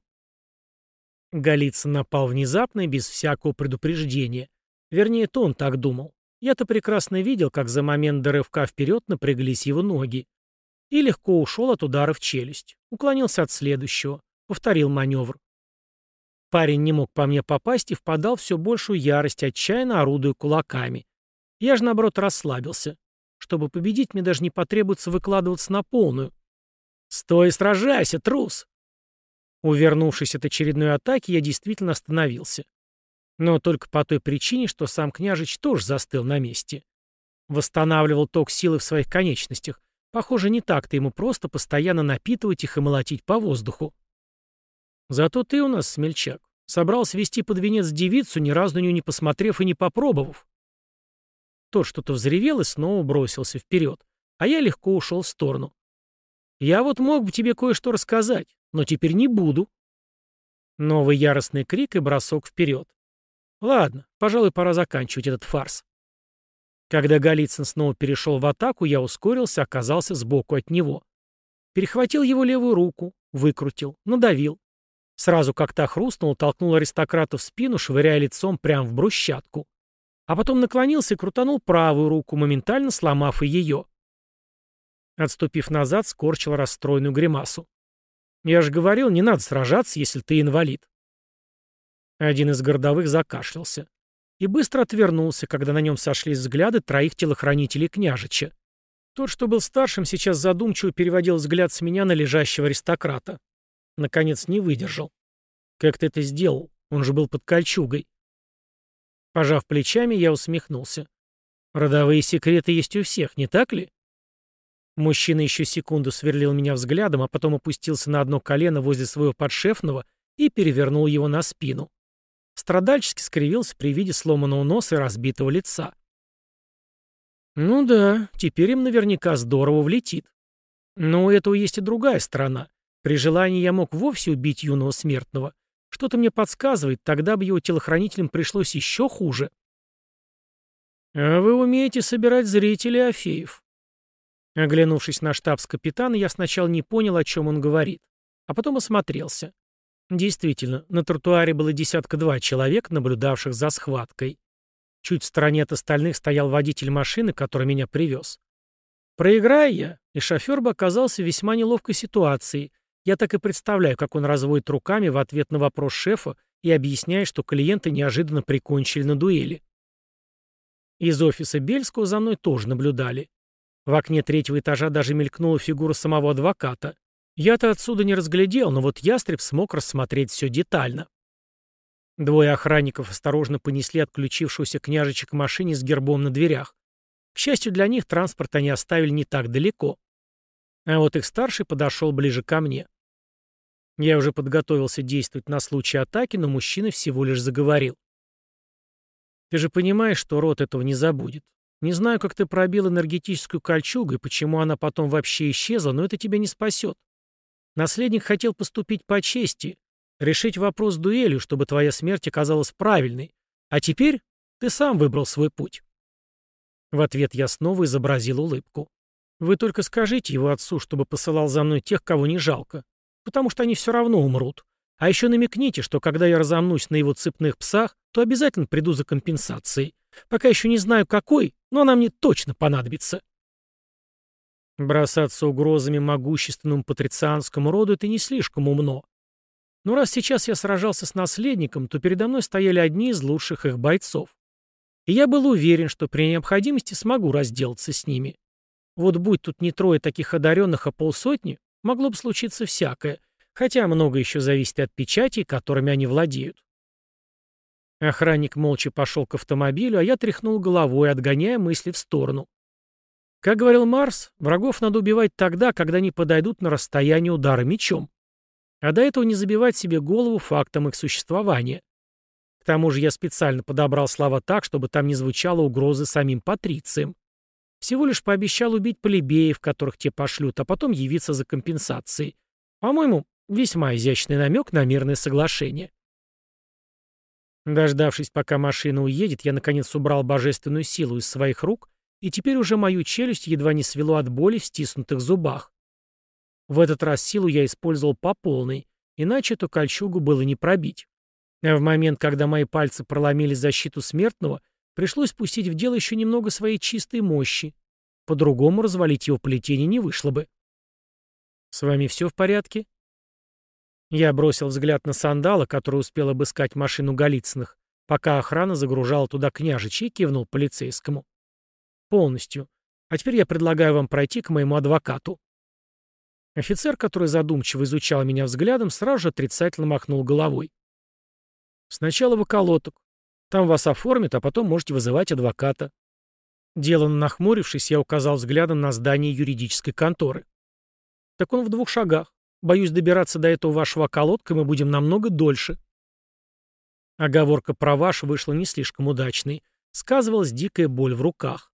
Голицын напал внезапно и без всякого предупреждения. Вернее, то он так думал. Я-то прекрасно видел, как за момент до вперед напряглись его ноги. И легко ушел от удара в челюсть. Уклонился от следующего. Повторил маневр. Парень не мог по мне попасть и впадал все большую ярость, отчаянно орудуя кулаками. Я же, наоборот, расслабился. Чтобы победить, мне даже не потребуется выкладываться на полную. «Стой сражайся, трус!» Увернувшись от очередной атаки, я действительно остановился. Но только по той причине, что сам княжич тоже застыл на месте. Восстанавливал ток силы в своих конечностях. Похоже, не так-то ему просто постоянно напитывать их и молотить по воздуху. Зато ты у нас, смельчак, собрался вести под венец девицу, ни разу на нее не посмотрев и не попробовав. Тот что-то взревел и снова бросился вперед, а я легко ушел в сторону. Я вот мог бы тебе кое-что рассказать, но теперь не буду. Новый яростный крик и бросок вперед. Ладно, пожалуй, пора заканчивать этот фарс. Когда Голицын снова перешел в атаку, я ускорился, оказался сбоку от него. Перехватил его левую руку, выкрутил, надавил. Сразу как то хрустнул, толкнул аристократа в спину, швыряя лицом прямо в брусчатку. А потом наклонился и крутанул правую руку, моментально сломав и ее. Отступив назад, скорчил расстроенную гримасу. «Я же говорил, не надо сражаться, если ты инвалид». Один из городовых закашлялся. и быстро отвернулся, когда на нем сошлись взгляды троих телохранителей княжича. Тот, что был старшим, сейчас задумчиво переводил взгляд с меня на лежащего аристократа. Наконец не выдержал. «Как ты это сделал? Он же был под кольчугой». Пожав плечами, я усмехнулся. «Родовые секреты есть у всех, не так ли?» Мужчина еще секунду сверлил меня взглядом, а потом опустился на одно колено возле своего подшефного и перевернул его на спину. Страдальчески скривился при виде сломанного носа и разбитого лица. Ну да, теперь им наверняка здорово влетит. Но у этого есть и другая сторона. При желании я мог вовсе убить юного смертного. Что-то мне подсказывает, тогда бы его телохранителям пришлось еще хуже. А вы умеете собирать зрителей, Афеев. Оглянувшись на штабс-капитана, я сначала не понял, о чем он говорит, а потом осмотрелся. Действительно, на тротуаре было десятка-два человек, наблюдавших за схваткой. Чуть в стороне от остальных стоял водитель машины, который меня привез. Проиграя я, и шофер бы оказался в весьма неловкой ситуации. Я так и представляю, как он разводит руками в ответ на вопрос шефа и объясняет, что клиенты неожиданно прикончили на дуэли. Из офиса Бельского за мной тоже наблюдали. В окне третьего этажа даже мелькнула фигура самого адвоката. Я-то отсюда не разглядел, но вот ястреб смог рассмотреть все детально. Двое охранников осторожно понесли отключившегося княжича к машине с гербом на дверях. К счастью для них, транспорт они оставили не так далеко. А вот их старший подошел ближе ко мне. Я уже подготовился действовать на случай атаки, но мужчина всего лишь заговорил. «Ты же понимаешь, что рот этого не забудет. Не знаю, как ты пробил энергетическую кольчугу и почему она потом вообще исчезла, но это тебя не спасет. Наследник хотел поступить по чести, решить вопрос дуэлью, чтобы твоя смерть оказалась правильной. А теперь ты сам выбрал свой путь. В ответ я снова изобразил улыбку. Вы только скажите его отцу, чтобы посылал за мной тех, кого не жалко. Потому что они все равно умрут. А еще намекните, что когда я разомнусь на его цепных псах, то обязательно приду за компенсацией. Пока еще не знаю какой, но она мне точно понадобится. Бросаться угрозами могущественному патрицианскому роду — это не слишком умно. Но раз сейчас я сражался с наследником, то передо мной стояли одни из лучших их бойцов. И я был уверен, что при необходимости смогу разделаться с ними. Вот будь тут не трое таких одаренных, а полсотни, могло бы случиться всякое, хотя много еще зависит от печатей, которыми они владеют. Охранник молча пошел к автомобилю, а я тряхнул головой, отгоняя мысли в сторону. Как говорил Марс, врагов надо убивать тогда, когда они подойдут на расстояние удара мечом. А до этого не забивать себе голову фактом их существования. К тому же я специально подобрал слова так, чтобы там не звучало угрозы самим патрициям. Всего лишь пообещал убить плебеев, которых те пошлют, а потом явиться за компенсацией. По-моему, весьма изящный намек на мирное соглашение. Дождавшись, пока машина уедет, я наконец убрал божественную силу из своих рук, и теперь уже мою челюсть едва не свело от боли в стиснутых зубах. В этот раз силу я использовал по полной, иначе эту кольчугу было не пробить. А в момент, когда мои пальцы проломили защиту смертного, пришлось пустить в дело еще немного своей чистой мощи. По-другому развалить его плетение не вышло бы. «С вами все в порядке?» Я бросил взгляд на сандала, который успел обыскать машину Голицыных, пока охрана загружала туда княжича и кивнул полицейскому. «Полностью. А теперь я предлагаю вам пройти к моему адвокату». Офицер, который задумчиво изучал меня взглядом, сразу же отрицательно махнул головой. «Сначала в околоток. Там вас оформят, а потом можете вызывать адвоката». Деланно нахмурившись, я указал взглядом на здание юридической конторы. «Так он в двух шагах. Боюсь, добираться до этого вашего околотка мы будем намного дольше. Оговорка про ваш вышла не слишком удачной. Сказывалась дикая боль в руках.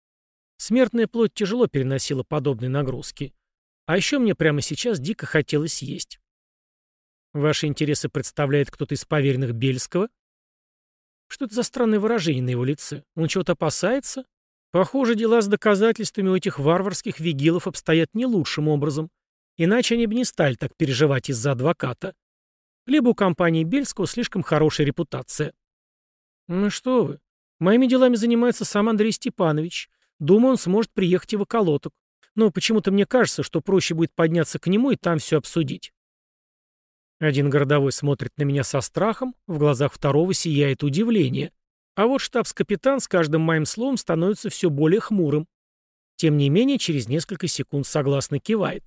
Смертная плоть тяжело переносила подобные нагрузки. А еще мне прямо сейчас дико хотелось есть. Ваши интересы представляет кто-то из поверенных Бельского? Что это за странное выражение на его лице? Он чего-то опасается? Похоже, дела с доказательствами у этих варварских вигилов обстоят не лучшим образом. Иначе они бы не стали так переживать из-за адвоката. Либо у компании Бельского слишком хорошая репутация. Ну что вы. Моими делами занимается сам Андрей Степанович. Думаю, он сможет приехать и в околоток. Но почему-то мне кажется, что проще будет подняться к нему и там все обсудить. Один городовой смотрит на меня со страхом, в глазах второго сияет удивление. А вот штабс-капитан с каждым моим словом становится все более хмурым. Тем не менее, через несколько секунд согласно кивает.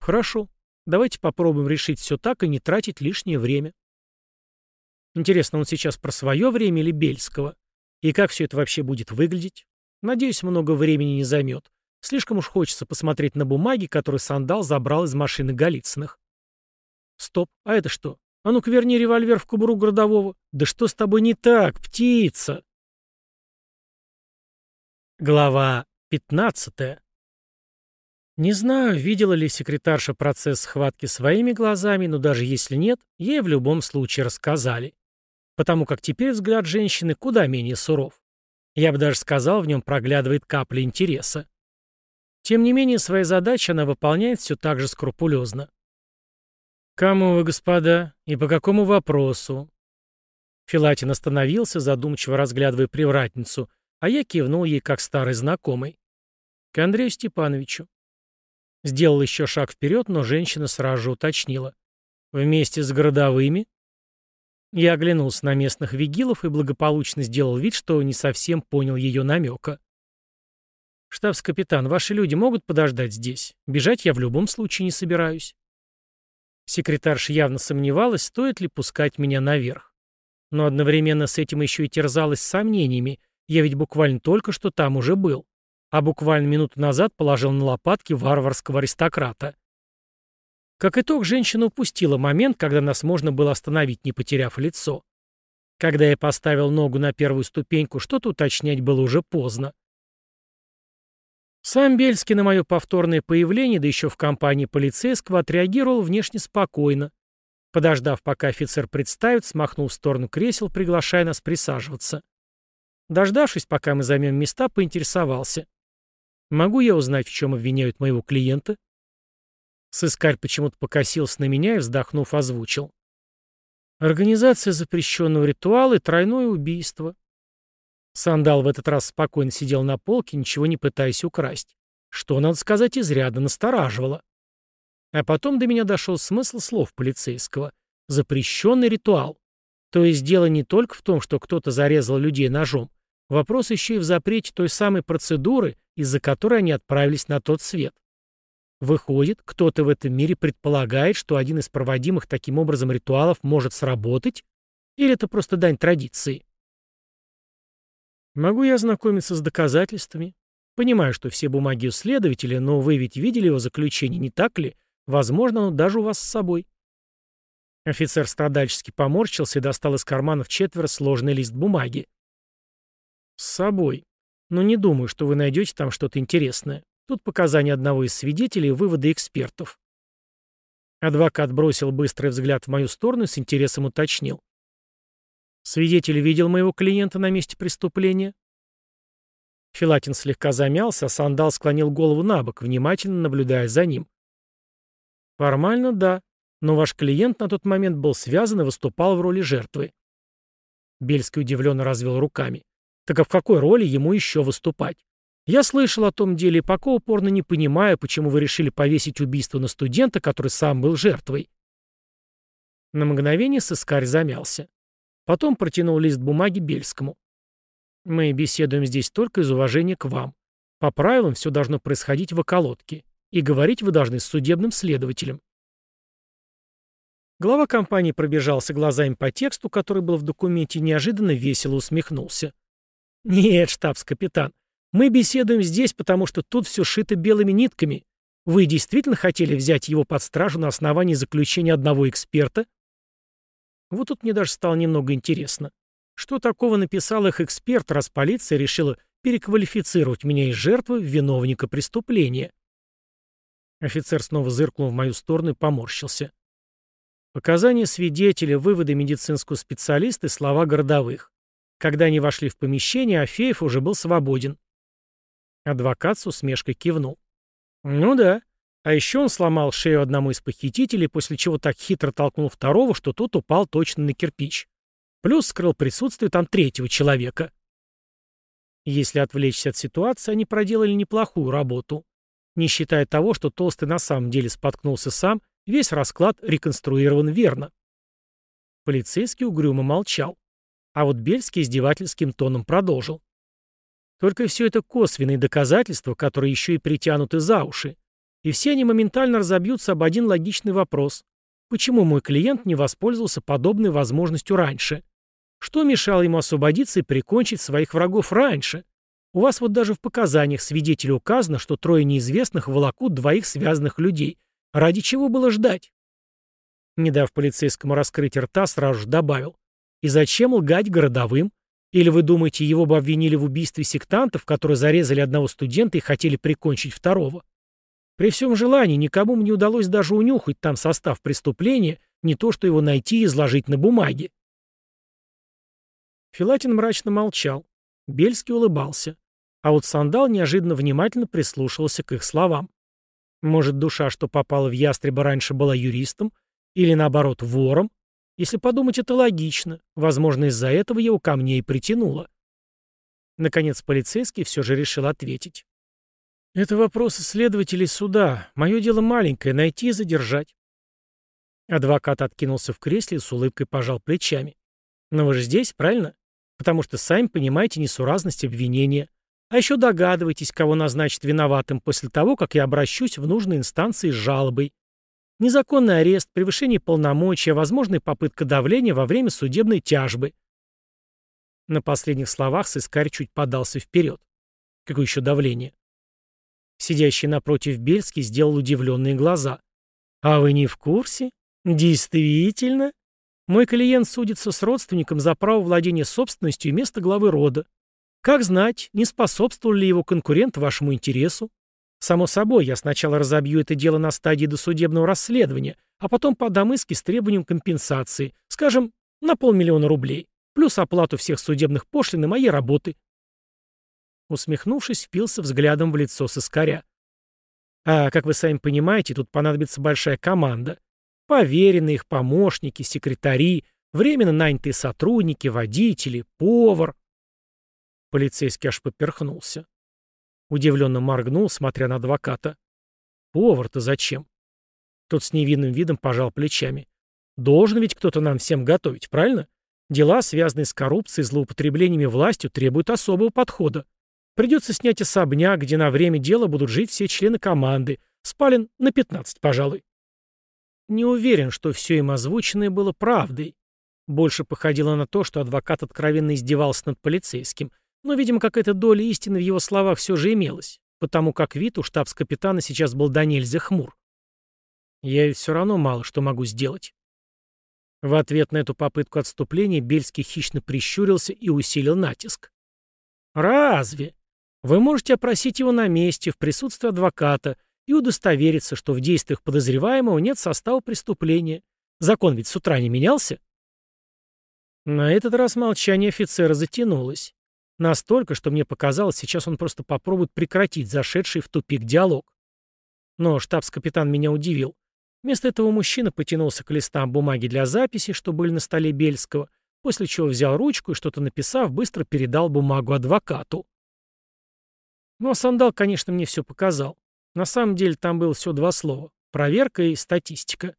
Хорошо, давайте попробуем решить все так и не тратить лишнее время. Интересно, он сейчас про свое время или Бельского? И как все это вообще будет выглядеть? Надеюсь, много времени не займет. Слишком уж хочется посмотреть на бумаги, которые Сандал забрал из машины Голицыных. Стоп, а это что? А ну-ка верни револьвер в кобуру городового. Да что с тобой не так, птица? Глава пятнадцатая. Не знаю, видела ли секретарша процесс схватки своими глазами, но даже если нет, ей в любом случае рассказали. Потому как теперь взгляд женщины куда менее суров. Я бы даже сказал, в нем проглядывает капля интереса. Тем не менее, свои задачи она выполняет все так же скрупулезно. «Кому вы, господа, и по какому вопросу?» Филатин остановился, задумчиво разглядывая привратницу, а я кивнул ей как старый знакомый. «К Андрею Степановичу». Сделал еще шаг вперед, но женщина сразу же уточнила. «Вместе с городовыми?» Я оглянулся на местных вигилов и благополучно сделал вид, что не совсем понял ее намека. «Штабс-капитан, ваши люди могут подождать здесь? Бежать я в любом случае не собираюсь». Секретарша явно сомневалась, стоит ли пускать меня наверх. Но одновременно с этим еще и терзалась сомнениями, я ведь буквально только что там уже был, а буквально минуту назад положил на лопатки варварского аристократа. Как итог, женщина упустила момент, когда нас можно было остановить, не потеряв лицо. Когда я поставил ногу на первую ступеньку, что-то уточнять было уже поздно. Сам Бельский на мое повторное появление, да еще в компании полицейского, отреагировал внешне спокойно. Подождав, пока офицер представит, смахнул в сторону кресел, приглашая нас присаживаться. Дождавшись, пока мы займем места, поинтересовался. «Могу я узнать, в чем обвиняют моего клиента?» Сыскарь почему-то покосился на меня и, вздохнув, озвучил. «Организация запрещенного ритуала и тройное убийство. Сандал в этот раз спокойно сидел на полке, ничего не пытаясь украсть. Что, надо сказать, изрядно настораживало. А потом до меня дошел смысл слов полицейского. Запрещенный ритуал. То есть дело не только в том, что кто-то зарезал людей ножом. Вопрос еще и в запрете той самой процедуры, из-за которой они отправились на тот свет. Выходит, кто-то в этом мире предполагает, что один из проводимых таким образом ритуалов может сработать? Или это просто дань традиции? Могу я ознакомиться с доказательствами? Понимаю, что все бумаги у следователя, но вы ведь видели его заключение, не так ли? Возможно, оно даже у вас с собой. Офицер страдальчески поморщился и достал из карманов четверо сложный лист бумаги. С собой. Но не думаю, что вы найдете там что-то интересное. Тут показания одного из свидетелей и выводы экспертов. Адвокат бросил быстрый взгляд в мою сторону и с интересом уточнил. Свидетель видел моего клиента на месте преступления? Филатин слегка замялся, а Сандал склонил голову на бок, внимательно наблюдая за ним. Формально да, но ваш клиент на тот момент был связан и выступал в роли жертвы. Бельский удивленно развел руками. Так а в какой роли ему еще выступать? Я слышал о том деле и пока упорно не понимаю, почему вы решили повесить убийство на студента, который сам был жертвой. На мгновение сыскарь замялся. Потом протянул лист бумаги Бельскому. «Мы беседуем здесь только из уважения к вам. По правилам все должно происходить в околотке. И говорить вы должны с судебным следователем». Глава компании пробежался глазами по тексту, который был в документе, и неожиданно весело усмехнулся. «Нет, штабс-капитан, мы беседуем здесь, потому что тут все шито белыми нитками. Вы действительно хотели взять его под стражу на основании заключения одного эксперта, вот тут мне даже стало немного интересно. Что такого написал их эксперт, раз полиция решила переквалифицировать меня из жертвы в виновника преступления? Офицер снова зыркнул в мою сторону и поморщился. Показания свидетеля, выводы медицинского специалиста и слова городовых. Когда они вошли в помещение, Афеев уже был свободен. Адвокат с усмешкой кивнул. «Ну да, а еще он сломал шею одному из похитителей, после чего так хитро толкнул второго, что тот упал точно на кирпич. Плюс скрыл присутствие там третьего человека. Если отвлечься от ситуации, они проделали неплохую работу. Не считая того, что Толстый на самом деле споткнулся сам, весь расклад реконструирован верно. Полицейский угрюмо молчал. А вот Бельский издевательским тоном продолжил. Только все это косвенные доказательства, которые еще и притянуты за уши. И все они моментально разобьются об один логичный вопрос. Почему мой клиент не воспользовался подобной возможностью раньше? Что мешало ему освободиться и прикончить своих врагов раньше? У вас вот даже в показаниях свидетеля указано, что трое неизвестных волокут двоих связанных людей. Ради чего было ждать? Не дав полицейскому раскрыть рта, сразу же добавил. И зачем лгать городовым? Или вы думаете, его бы обвинили в убийстве сектантов, которые зарезали одного студента и хотели прикончить второго? При всем желании никому не удалось даже унюхать там состав преступления, не то что его найти и изложить на бумаге. Филатин мрачно молчал. Бельский улыбался. А вот Сандал неожиданно внимательно прислушивался к их словам. Может, душа, что попала в ястреба, раньше была юристом, или, наоборот, вором? Если подумать, это логично. Возможно, из-за этого его ко мне и притянуло. Наконец, полицейский все же решил ответить. «Это вопросы следователей суда. Мое дело маленькое — найти и задержать». Адвокат откинулся в кресле и с улыбкой пожал плечами. «Но вы же здесь, правильно? Потому что, сами понимаете, несуразность обвинения. А еще догадываетесь, кого назначат виноватым после того, как я обращусь в нужные инстанции с жалобой. Незаконный арест, превышение полномочия, возможная попытка давления во время судебной тяжбы. На последних словах сыскарь чуть подался вперед. Какое еще давление? Сидящий напротив Бельский сделал удивленные глаза. «А вы не в курсе? Действительно? Мой клиент судится с родственником за право владения собственностью и место главы рода. Как знать, не способствовал ли его конкурент вашему интересу? Само собой, я сначала разобью это дело на стадии досудебного расследования, а потом подам иски с требованием компенсации, скажем, на полмиллиона рублей, плюс оплату всех судебных пошлин и моей работы. Усмехнувшись, впился взглядом в лицо соскаря. А, как вы сами понимаете, тут понадобится большая команда. Поверенные их помощники, секретари, временно нанятые сотрудники, водители, повар. Полицейский аж поперхнулся. Удивленно моргнул, смотря на адвоката. «Повар-то зачем?» Тот с невинным видом пожал плечами. «Должен ведь кто-то нам всем готовить, правильно? Дела, связанные с коррупцией злоупотреблениями властью, требуют особого подхода. Придется снять особняк, где на время дела будут жить все члены команды. Спален на 15, пожалуй». Не уверен, что все им озвученное было правдой. Больше походило на то, что адвокат откровенно издевался над полицейским – но, видимо, какая-то доля истины в его словах все же имелась, потому как вид у штабс-капитана сейчас был до нельзя хмур. Я ведь все равно мало что могу сделать. В ответ на эту попытку отступления Бельский хищно прищурился и усилил натиск. «Разве? Вы можете опросить его на месте, в присутствии адвоката, и удостовериться, что в действиях подозреваемого нет состава преступления. Закон ведь с утра не менялся?» На этот раз молчание офицера затянулось. Настолько, что мне показалось, сейчас он просто попробует прекратить зашедший в тупик диалог. Но штабс-капитан меня удивил. Вместо этого мужчина потянулся к листам бумаги для записи, что были на столе Бельского, после чего взял ручку и, что-то написав, быстро передал бумагу адвокату. Ну, а Сандал, конечно, мне все показал. На самом деле там было всего два слова — проверка и статистика.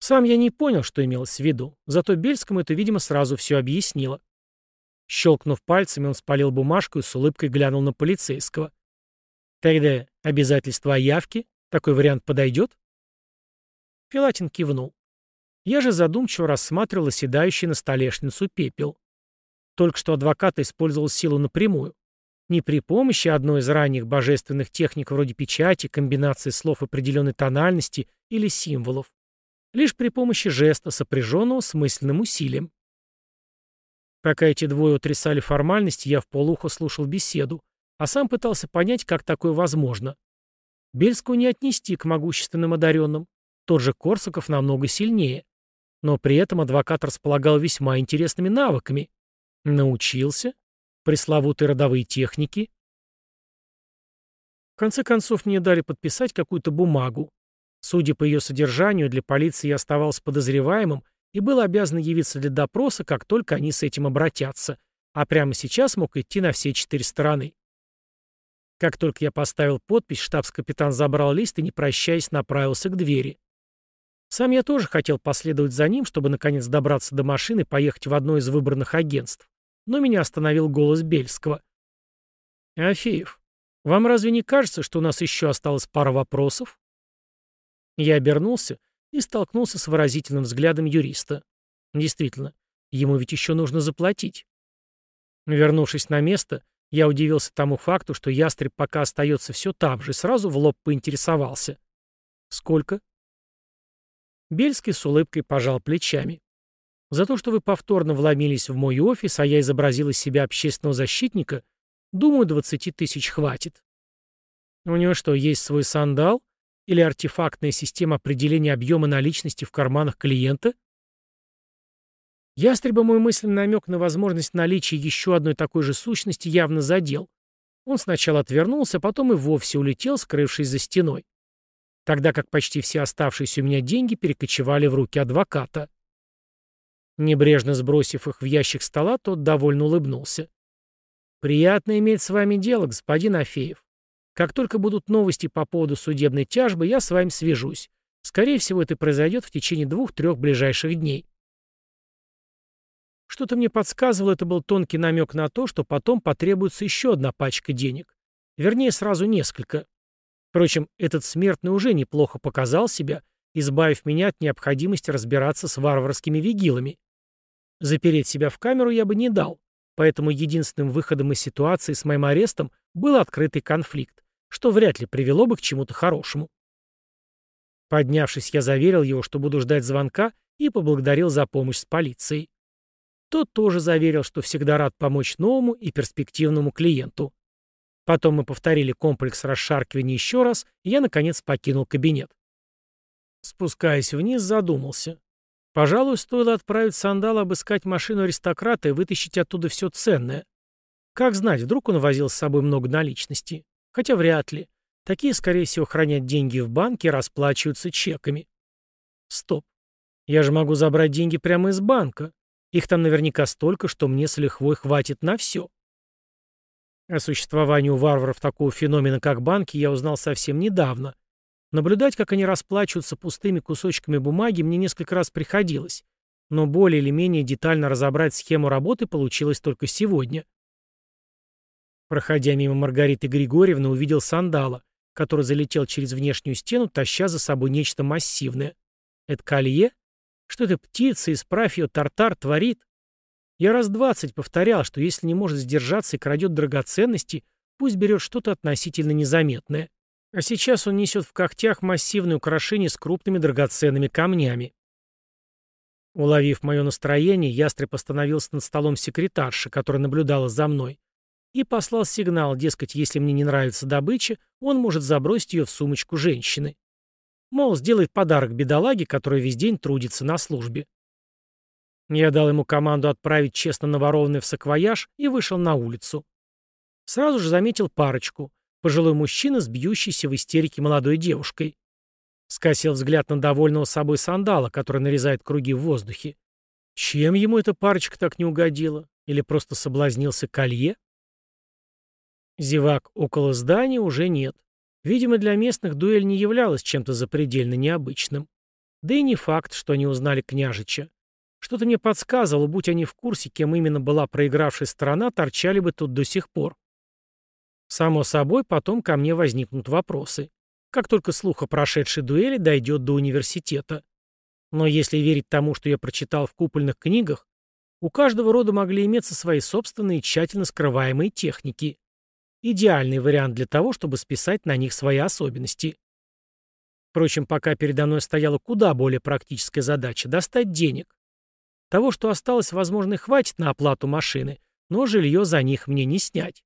Сам я не понял, что имелось в виду, зато Бельскому это, видимо, сразу все объяснило. Щелкнув пальцами, он спалил бумажку и с улыбкой глянул на полицейского. «Тогда обязательство о явке? Такой вариант подойдет?» Филатин кивнул. Я же задумчиво рассматривал оседающий на столешницу пепел. Только что адвокат использовал силу напрямую. Не при помощи одной из ранних божественных техник вроде печати, комбинации слов определенной тональности или символов. Лишь при помощи жеста, сопряженного с мысленным усилием. Пока эти двое утрясали формальности, я в полухо слушал беседу, а сам пытался понять, как такое возможно. Бельскую не отнести к могущественным одаренным. Тот же Корсаков намного сильнее. Но при этом адвокат располагал весьма интересными навыками. Научился? Пресловутые родовые техники? В конце концов, мне дали подписать какую-то бумагу. Судя по ее содержанию, для полиции я оставался подозреваемым и был обязан явиться для допроса, как только они с этим обратятся, а прямо сейчас мог идти на все четыре стороны. Как только я поставил подпись, штабс-капитан забрал лист и, не прощаясь, направился к двери. Сам я тоже хотел последовать за ним, чтобы наконец добраться до машины и поехать в одно из выбранных агентств. Но меня остановил голос Бельского. «Афеев, вам разве не кажется, что у нас еще осталось пара вопросов?» Я обернулся и столкнулся с выразительным взглядом юриста. Действительно, ему ведь еще нужно заплатить. Вернувшись на место, я удивился тому факту, что ястреб пока остается все там же, сразу в лоб поинтересовался. «Сколько?» Бельский с улыбкой пожал плечами. «За то, что вы повторно вломились в мой офис, а я изобразил из себя общественного защитника, думаю, двадцати тысяч хватит». «У него что, есть свой сандал? Или артефактная система определения объема наличности в карманах клиента?» Ястреба мой мысленный намек на возможность наличия еще одной такой же сущности явно задел. Он сначала отвернулся, потом и вовсе улетел, скрывшись за стеной. Тогда как почти все оставшиеся у меня деньги перекочевали в руки адвоката. Небрежно сбросив их в ящик стола, тот довольно улыбнулся. «Приятно иметь с вами дело, господин Афеев. Как только будут новости по поводу судебной тяжбы, я с вами свяжусь. Скорее всего, это произойдет в течение двух-трех ближайших дней». Что-то мне подсказывало, это был тонкий намек на то, что потом потребуется еще одна пачка денег. Вернее, сразу несколько. Впрочем, этот смертный уже неплохо показал себя, избавив меня от необходимости разбираться с варварскими вигилами. Запереть себя в камеру я бы не дал, поэтому единственным выходом из ситуации с моим арестом был открытый конфликт, что вряд ли привело бы к чему-то хорошему. Поднявшись, я заверил его, что буду ждать звонка, и поблагодарил за помощь с полицией. Тот тоже заверил, что всегда рад помочь новому и перспективному клиенту. Потом мы повторили комплекс расшаркивания еще раз, и я, наконец, покинул кабинет. Спускаясь вниз, задумался. Пожалуй, стоило отправить Сандала обыскать машину аристократа и вытащить оттуда все ценное. Как знать, вдруг он возил с собой много наличности. Хотя вряд ли. Такие, скорее всего, хранят деньги в банке и расплачиваются чеками. Стоп. Я же могу забрать деньги прямо из банка. Их там наверняка столько, что мне с лихвой хватит на все. О существовании у варваров такого феномена, как банки, я узнал совсем недавно. Наблюдать, как они расплачиваются пустыми кусочками бумаги, мне несколько раз приходилось, но более или менее детально разобрать схему работы получилось только сегодня. Проходя мимо Маргариты Григорьевны, увидел сандала, который залетел через внешнюю стену, таща за собой нечто массивное. Это колье? Что эта птица, исправь ее, тартар творит? Я раз двадцать повторял, что если не может сдержаться и крадет драгоценности, пусть берет что-то относительно незаметное. А сейчас он несет в когтях массивное украшение с крупными драгоценными камнями. Уловив мое настроение, ястреб остановился над столом секретарши, которая наблюдала за мной, и послал сигнал, дескать, если мне не нравится добыча, он может забросить ее в сумочку женщины. Мол, сделает подарок бедолаге, которая весь день трудится на службе. Я дал ему команду отправить честно наворованный в саквояж и вышел на улицу. Сразу же заметил парочку. Пожилой мужчина с бьющейся в истерике молодой девушкой. Скосил взгляд на довольного собой сандала, который нарезает круги в воздухе. Чем ему эта парочка так не угодила? Или просто соблазнился колье? Зевак около здания уже нет. Видимо, для местных дуэль не являлась чем-то запредельно необычным. Да и не факт, что они узнали княжича. Что-то мне подсказывало, будь они в курсе, кем именно была проигравшая сторона, торчали бы тут до сих пор. Само собой, потом ко мне возникнут вопросы. Как только слух о прошедшей дуэли дойдет до университета. Но если верить тому, что я прочитал в купольных книгах, у каждого рода могли иметься свои собственные тщательно скрываемые техники. Идеальный вариант для того, чтобы списать на них свои особенности. Впрочем, пока передо мной стояла куда более практическая задача – достать денег. Того, что осталось, возможно, хватит на оплату машины, но жилье за них мне не снять.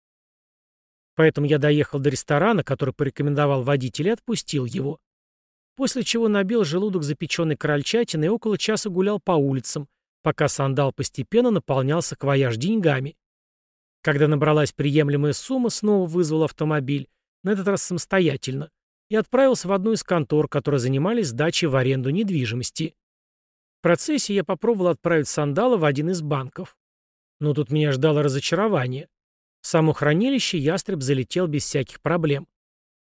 Поэтому я доехал до ресторана, который порекомендовал водитель, и отпустил его. После чего набил желудок запеченной крольчатиной и около часа гулял по улицам, пока сандал постепенно наполнялся квояж деньгами. Когда набралась приемлемая сумма, снова вызвал автомобиль, на этот раз самостоятельно, и отправился в одну из контор, которые занимались сдачей в аренду недвижимости. В процессе я попробовал отправить сандала в один из банков. Но тут меня ждало разочарование. В само хранилище ястреб залетел без всяких проблем.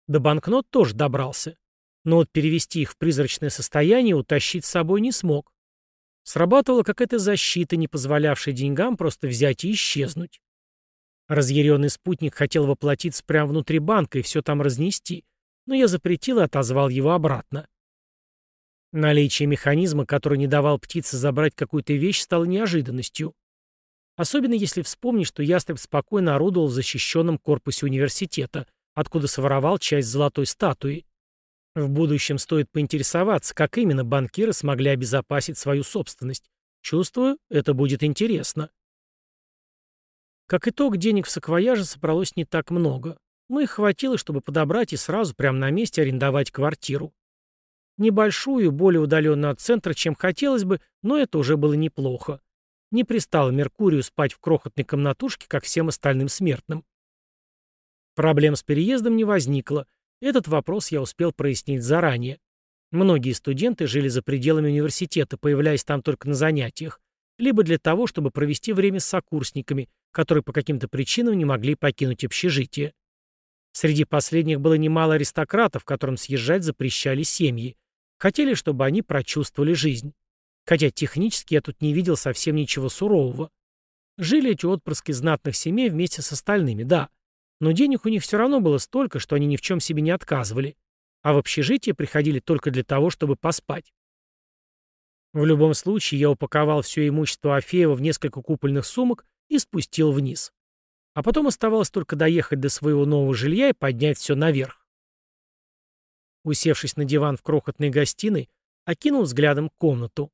До банкнот тоже добрался. но вот перевести их в призрачное состояние утащить с собой не смог. Срабатывала какая-то защита, не позволявшая деньгам просто взять и исчезнуть. Разъяренный спутник хотел воплотиться прямо внутри банка и все там разнести, но я запретил и отозвал его обратно. Наличие механизма, который не давал птице забрать какую-то вещь, стало неожиданностью. Особенно если вспомнить, что ястреб спокойно орудовал в защищенном корпусе университета, откуда своровал часть золотой статуи. В будущем стоит поинтересоваться, как именно банкиры смогли обезопасить свою собственность. Чувствую, это будет интересно. Как итог, денег в саквояже собралось не так много. Но их хватило, чтобы подобрать и сразу прямо на месте арендовать квартиру. Небольшую, более удаленную от центра, чем хотелось бы, но это уже было неплохо. Не пристало Меркурию спать в крохотной комнатушке, как всем остальным смертным. Проблем с переездом не возникло, этот вопрос я успел прояснить заранее. Многие студенты жили за пределами университета, появляясь там только на занятиях, либо для того, чтобы провести время с сокурсниками, которые по каким-то причинам не могли покинуть общежитие. Среди последних было немало аристократов, которым съезжать запрещали семьи. Хотели, чтобы они прочувствовали жизнь. Хотя технически я тут не видел совсем ничего сурового. Жили эти отпрыски знатных семей вместе с остальными, да. Но денег у них все равно было столько, что они ни в чем себе не отказывали. А в общежитие приходили только для того, чтобы поспать. В любом случае, я упаковал все имущество Афеева в несколько купольных сумок и спустил вниз. А потом оставалось только доехать до своего нового жилья и поднять все наверх. Усевшись на диван в крохотной гостиной, окинул взглядом комнату.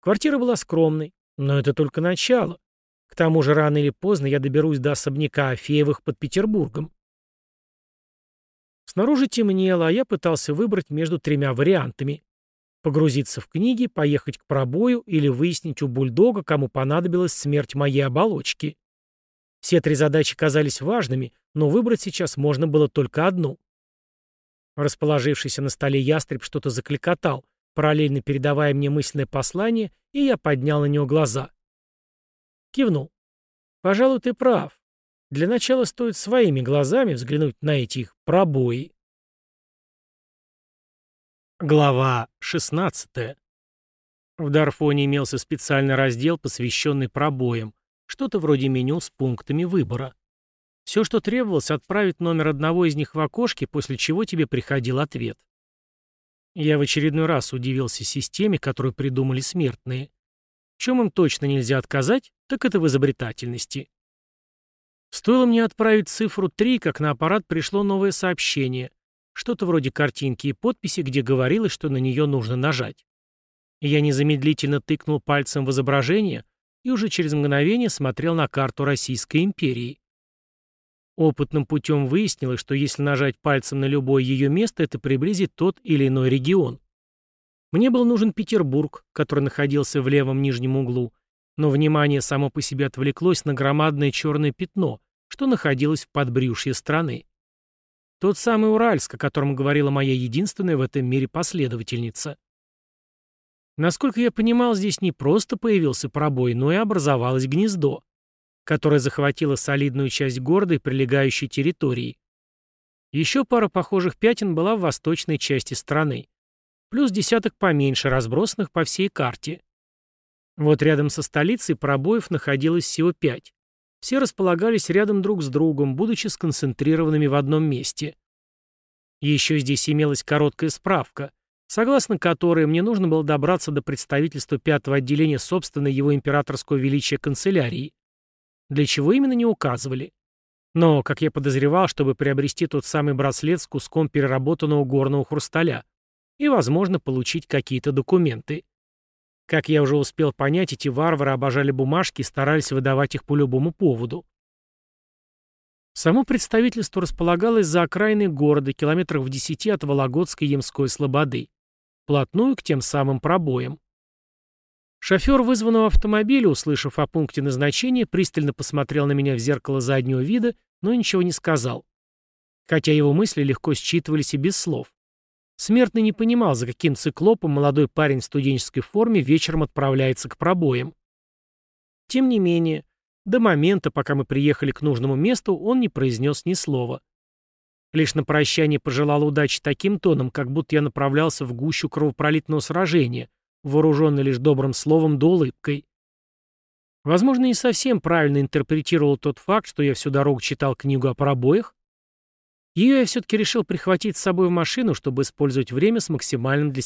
Квартира была скромной, но это только начало. К тому же рано или поздно я доберусь до особняка Афеевых под Петербургом. Снаружи темнело, а я пытался выбрать между тремя вариантами. Погрузиться в книги, поехать к пробою или выяснить у бульдога, кому понадобилась смерть моей оболочки. Все три задачи казались важными, но выбрать сейчас можно было только одну. Расположившийся на столе ястреб что-то закликотал, параллельно передавая мне мысленное послание, и я поднял на него глаза. Кивнул. «Пожалуй, ты прав. Для начала стоит своими глазами взглянуть на эти их пробои». Глава 16. В Дарфоне имелся специальный раздел, посвященный пробоям, что-то вроде меню с пунктами выбора. Все, что требовалось, отправить номер одного из них в окошке, после чего тебе приходил ответ. Я в очередной раз удивился системе, которую придумали смертные. В чем им точно нельзя отказать, так это в изобретательности. Стоило мне отправить цифру 3, как на аппарат пришло новое сообщение. Что-то вроде картинки и подписи, где говорилось, что на нее нужно нажать. Я незамедлительно тыкнул пальцем в изображение и уже через мгновение смотрел на карту Российской империи. Опытным путем выяснилось, что если нажать пальцем на любое ее место, это приблизит тот или иной регион. Мне был нужен Петербург, который находился в левом нижнем углу, но внимание само по себе отвлеклось на громадное черное пятно, что находилось в подбрюшье страны. Тот самый Уральск, о котором говорила моя единственная в этом мире последовательница. Насколько я понимал, здесь не просто появился пробой, но и образовалось гнездо, которое захватило солидную часть города и прилегающей территории. Еще пара похожих пятен была в восточной части страны плюс десяток поменьше, разбросанных по всей карте. Вот рядом со столицей пробоев находилось всего пять. Все располагались рядом друг с другом, будучи сконцентрированными в одном месте. Еще здесь имелась короткая справка, согласно которой мне нужно было добраться до представительства пятого отделения собственной его императорского величия канцелярии. Для чего именно не указывали. Но, как я подозревал, чтобы приобрести тот самый браслет с куском переработанного горного хрусталя и, возможно, получить какие-то документы. Как я уже успел понять, эти варвары обожали бумажки и старались выдавать их по любому поводу. Само представительство располагалось за окраиной города, километрах в десяти от Вологодской Ямской Слободы, плотную к тем самым пробоям. Шофер вызванного автомобиля, услышав о пункте назначения, пристально посмотрел на меня в зеркало заднего вида, но ничего не сказал. Хотя его мысли легко считывались и без слов. Смертный не понимал, за каким циклопом молодой парень в студенческой форме вечером отправляется к пробоям. Тем не менее, до момента, пока мы приехали к нужному месту, он не произнес ни слова. Лишь на прощание пожелал удачи таким тоном, как будто я направлялся в гущу кровопролитного сражения, вооруженный лишь добрым словом да улыбкой. Возможно, не совсем правильно интерпретировал тот факт, что я всю дорогу читал книгу о пробоях. Ее я все-таки решил прихватить с собой в машину, чтобы использовать время с максимальным для